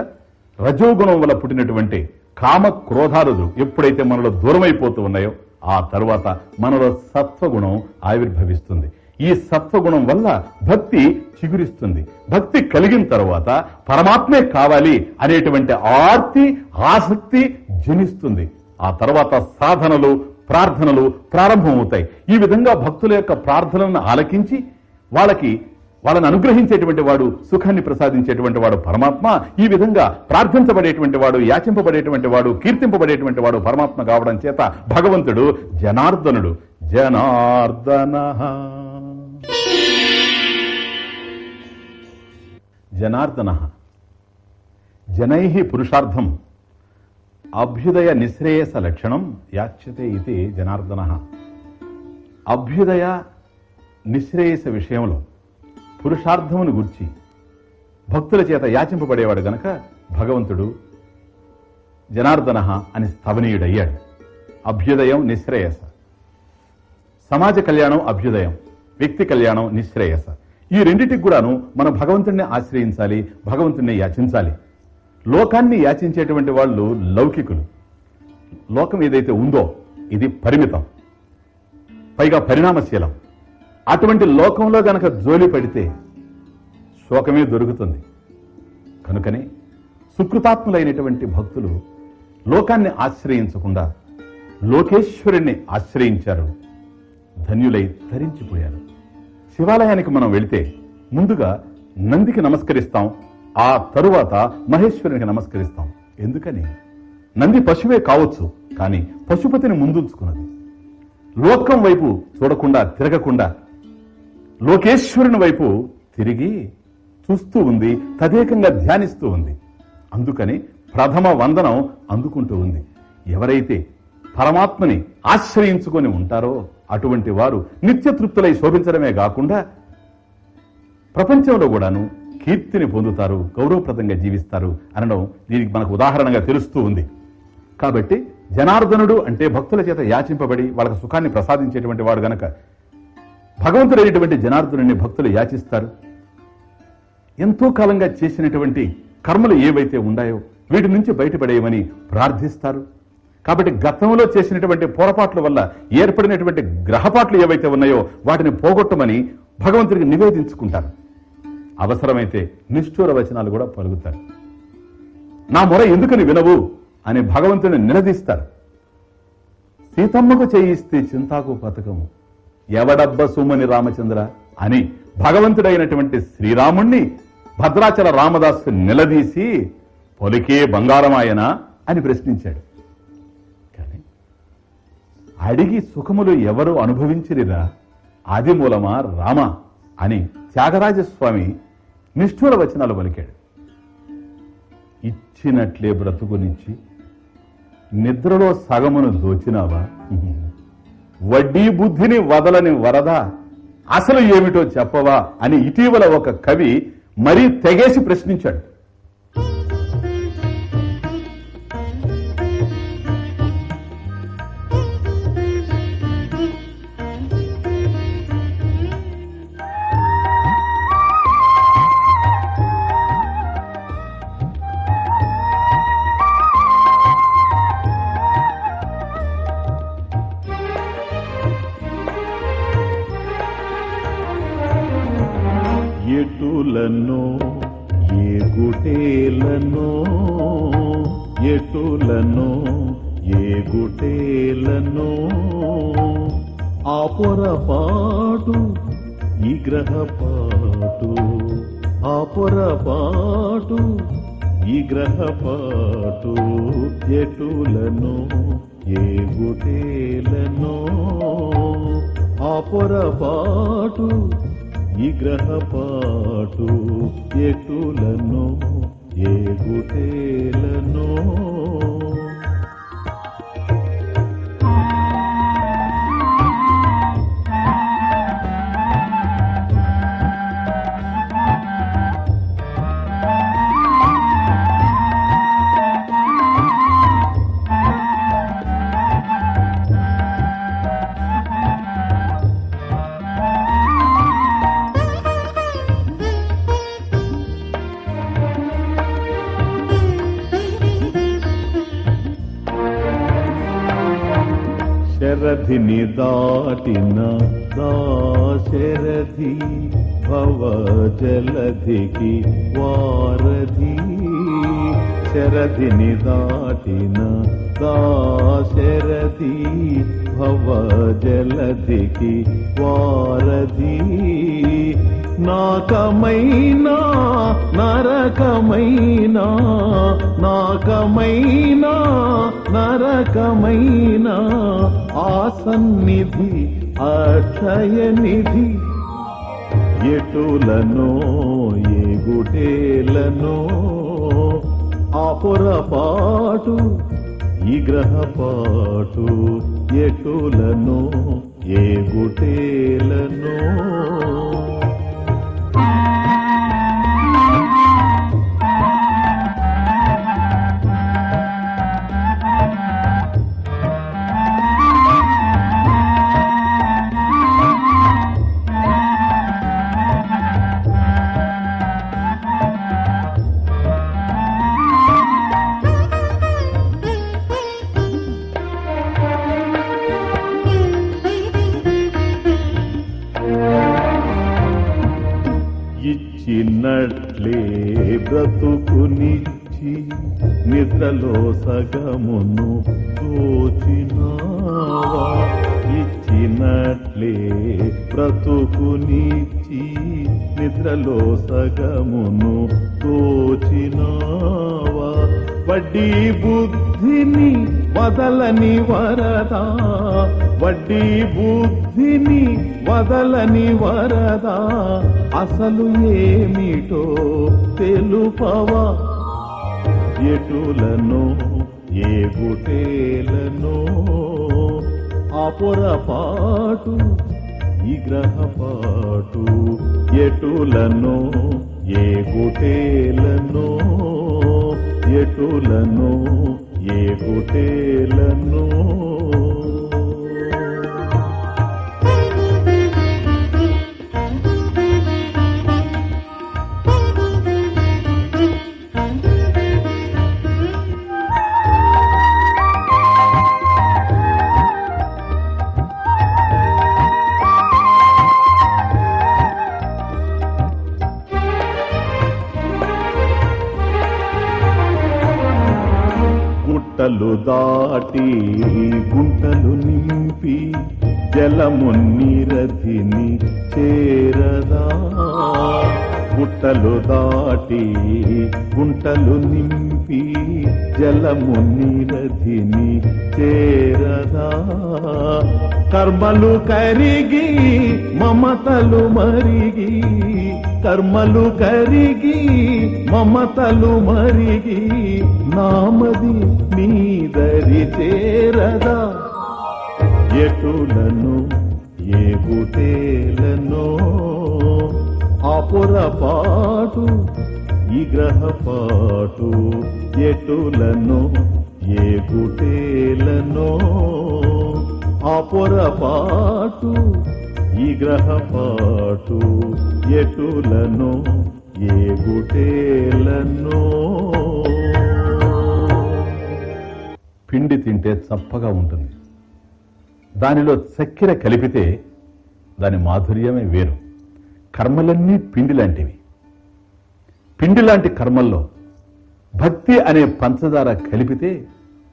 రజోగుణం వల్ల పుట్టినటువంటి కామ క్రోధాలు ఎప్పుడైతే మనలో దూరమైపోతూ ఉన్నాయో ఆ తర్వాత మనలో సత్వగుణం ఆవిర్భవిస్తుంది. ఈ సత్వగుణం వల్ల భక్తి చిగురిస్తుంది. భక్తి కలిగిన తర్వాత పరమాత్మే కావాలి అనేటువంటి ఆర్తి ఆసక్తి జనిస్తుంది. ఆ తర్వాత సాధనలు ప్రార్థనలు ప్రారంభమవుతాయి. ఈ విధంగా భక్తుల యొక్క ప్రార్థనలను ఆలకించి వాళ్ళకి వాళ్ళని అనుగ్రహించేటువంటి వాడు సుఖాన్ని ప్రసాదించేటువంటి వాడు పరమాత్మ ఈ విధంగా ప్రార్థించబడేటువంటి వాడు యాచింపబడేటువంటి వాడు కీర్తింపబడేటువంటి వాడు పరమాత్మ కావడం చేత భగవంతుడు జనార్దనుడు. జనార్దన. జనార్దన. జనై పురుషార్థం. అభ్యుదయ నిశ్రేయస లక్షణం యాచ్యతే ఇది జనార్దన. అభ్యుదయ నిశ్రేయస విషయంలో పురుషార్థమును గుర్చి భక్తుల చేత యాచింపబడేవాడు గనక భగవంతుడు జనార్దన అని స్థవనీయుడయ్యాడు. అభ్యుదయం నిశ్రేయస. సమాజ కళ్యాణం అభ్యుదయం. వ్యక్తి కళ్యాణం నిశ్రేయస. ఈ రెండింటికి కూడాను మనం భగవంతుడిని ఆశ్రయించాలి భగవంతుణ్ణి యాచించాలి. లోకాన్ని యాచించేటువంటి వాళ్ళు లౌకికులు. లోకం ఏదైతే ఉందో ఇది పరిమితం. పైగా పరిణామశీలం. అటువంటి లోకంలో గనక జోలి పడితే శోకమే దొరుకుతుంది. కనుకనే సుకృతాత్ములైనటువంటి భక్తులు లోకాన్ని ఆశ్రయించకుండా లోకేశ్వరుణ్ణి ఆశ్రయించారు. ధన్యులై ధరించిపోయారు శివాలయానికి మనం వెళితే ముందుగా నందికి నమస్కరిస్తాం ఆ తరువాత మహేశ్వరునికి నమస్కరిస్తాం. ఎందుకని? నంది పశువే కావచ్చు కానీ పశుపతిని ముందుంచుకున్నది. లోకం వైపు చూడకుండా తిరగకుండా లోకేశ్వరుని వైపు తిరిగి చూస్తూ ఉంది తదేకంగా ధ్యానిస్తూ ఉంది. అందుకని ప్రథమ వందనం అందుకుంటూ ఉంది. ఎవరైతే పరమాత్మని ఆశ్రయించుకొని ఉంటారో అటువంటి వారు నిత్యతృప్తులై శోభించడమే కాకుండా ప్రపంచంలో కూడాను కీర్తిని పొందుతారు గౌరవప్రదంగా జీవిస్తారు అనడం దీనికి మనకు ఉదాహరణగా తెలుస్తూ ఉంది. కాబట్టి జనార్దనుడు అంటే భక్తుల చేత యాచింపబడి వాళ్ళకి సుఖాన్ని ప్రసాదించేటువంటి వాడు గనక భగవంతుడైనటువంటి జనార్దనుడిని భక్తులు యాచిస్తారు. ఎంతో కాలంగా చేసినటువంటి కర్మలు ఏవైతే ఉన్నాయో వీటి నుంచి బయటపడేయమని ప్రార్థిస్తారు. కాబట్టి గతంలో చేసినటువంటి పొరపాట్ల వల్ల ఏర్పడినటువంటి గ్రహపాట్లు ఏవైతే ఉన్నాయో వాటిని పోగొట్టమని భగవంతుడికి నివేదించుకుంటారు. అవసరమైతే నిష్ఠూర వచనాలు కూడా పలుకుతారు. నా మొర ఎందుకని వినవు అని భగవంతుని నిలదీస్తారు. సీతమ్మకు చేయిస్తే చింతాకు పథకము ఎవడబ్బ సుమని రామచంద్ర అని భగవంతుడైనటువంటి శ్రీరాముణ్ణి భద్రాచల రామదాసు నిలదీసి పొలికే బంగారమాయన? అని ప్రశ్నించాడు. అడిగి సుఖములు ఎవరు అనుభవించిరిరా? ఆది మూలమా రామ అని త్యాగరాజస్వామి నిష్ఠూర వచనాలు పలికాడు. ఇచ్చినట్లే బ్రతుకునిచ్చి నిద్రలో సగమును దోచినావా? వడ్డీ బుద్ధిని వదలని వరద అసలు ఏమిటో చెప్పవా అని ఇటీవల ఒక కవి మరీ తెగేసి ప్రశ్నించాడు. గ్రహపాటు ఆ పొరపాటు ఈ గ్రహపాటు ఎటులను ఏ గుటేలను ఆ పొరపాటు ఈ గ్రహపా శరధిని దాటిన దాశరథి భవజలధికి వారధి. శరథిని దాటిన దాశరథి భవజలధికి వారధి. నాకమైనా నరకమైనా నాకమైనా నరకమైనా ఆసన్నిధి సన్నిధి అక్షయ నిధి ఎటులనో ఏ గుటేలనో ఆ పొరపాటు ఈ గ్రహపాటు ఎటులనో ఏ లో సగమును తోచినావా? ఇచ్చినట్లే బ్రతుకునిచ్చి నిద్రలో సగమును తోచినావా? వడ్డీ బుద్ధిని వదలని వరదా? వడ్డీ బుద్ధిని వదలని వరదా? అసలు ఏమిటో తెలుపవా? ఎటులను ఏ గుటేలను. ఆ పొరపాటు ఈ గ్రహపాటు ఎటులను ఏ గుటేలను. ఎటులను ఏ గుటేలను. గుంటలు దాటి గుంటలు నింపి జలము నిరధిని చేరదా? గుట్టలు దాటి గుంటలు నింపి జలము నిరధిని చేరదా. కర్మలు కరిగి మమతలు మరిగి కర్మలు కరిగి మమతలు మరిగి నామది మీదరి చేరదా. ఎటులను ఏ గుటేలను ఆ పొరపాటు ఈ గ్రహపాటు ఎటులను ఏ గుటేలనో ఆ పొరపాటు ఈ గ్రహపాటు ఎటులను ఏ గుటేలను పిండి తింటే చప్పగా ఉంటుంది. దానిలో చక్కెర కలిపితే దాని మాధుర్యమే వేరు. కర్మలన్నీ పిండి లాంటివి. పిండి లాంటి కర్మల్లో భక్తి అనే పంచదార కలిపితే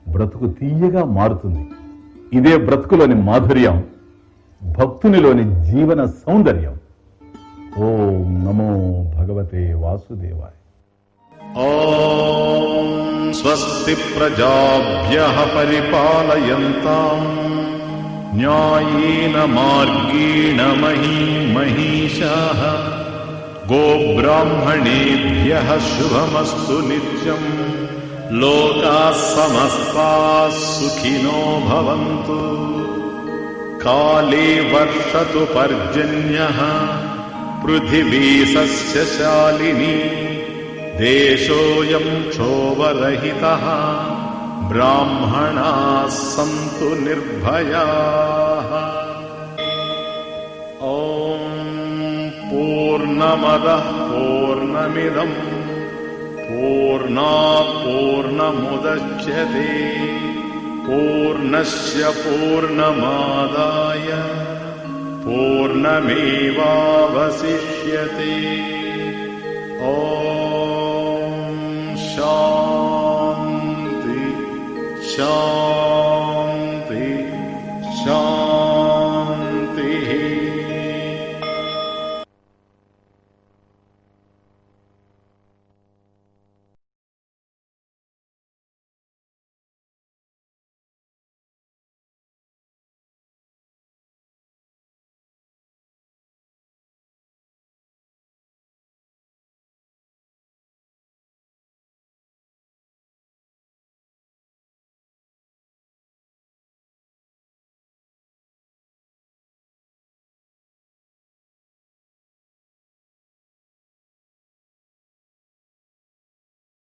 బ్రతుకు తీయగా మారుతుంది. ఇదే బ్రతుకులోని మాధుర్యం భక్తునిలోని జీవన సౌందర్యం. ఓం నమో భగవతే వాసుదేవాయ. స్వస్తి ప్రజాభ్య పరిపాలయంతాం. మార్గేణ మహీ మహిషా गोब्राह्मणेभ्यः शुभमस्तु नित्यम्। लोकाः समस्ताः सुखिनो भवन्तु। काले वर्षतु पर्जन्यः। पृथिवी सस्यशालिनी देशोऽयम् क्षोभरहितः। ब्राह्मणाः सन्तु निर्भयाः। ॐ पूर्णमदः पूर्णमिदम् पूर्णा पूर्णमुदच्यते पूर्णस्य पूर्णमादाय पूर्णमेवावशिष्यते। ॐ शान्ति शान्ति।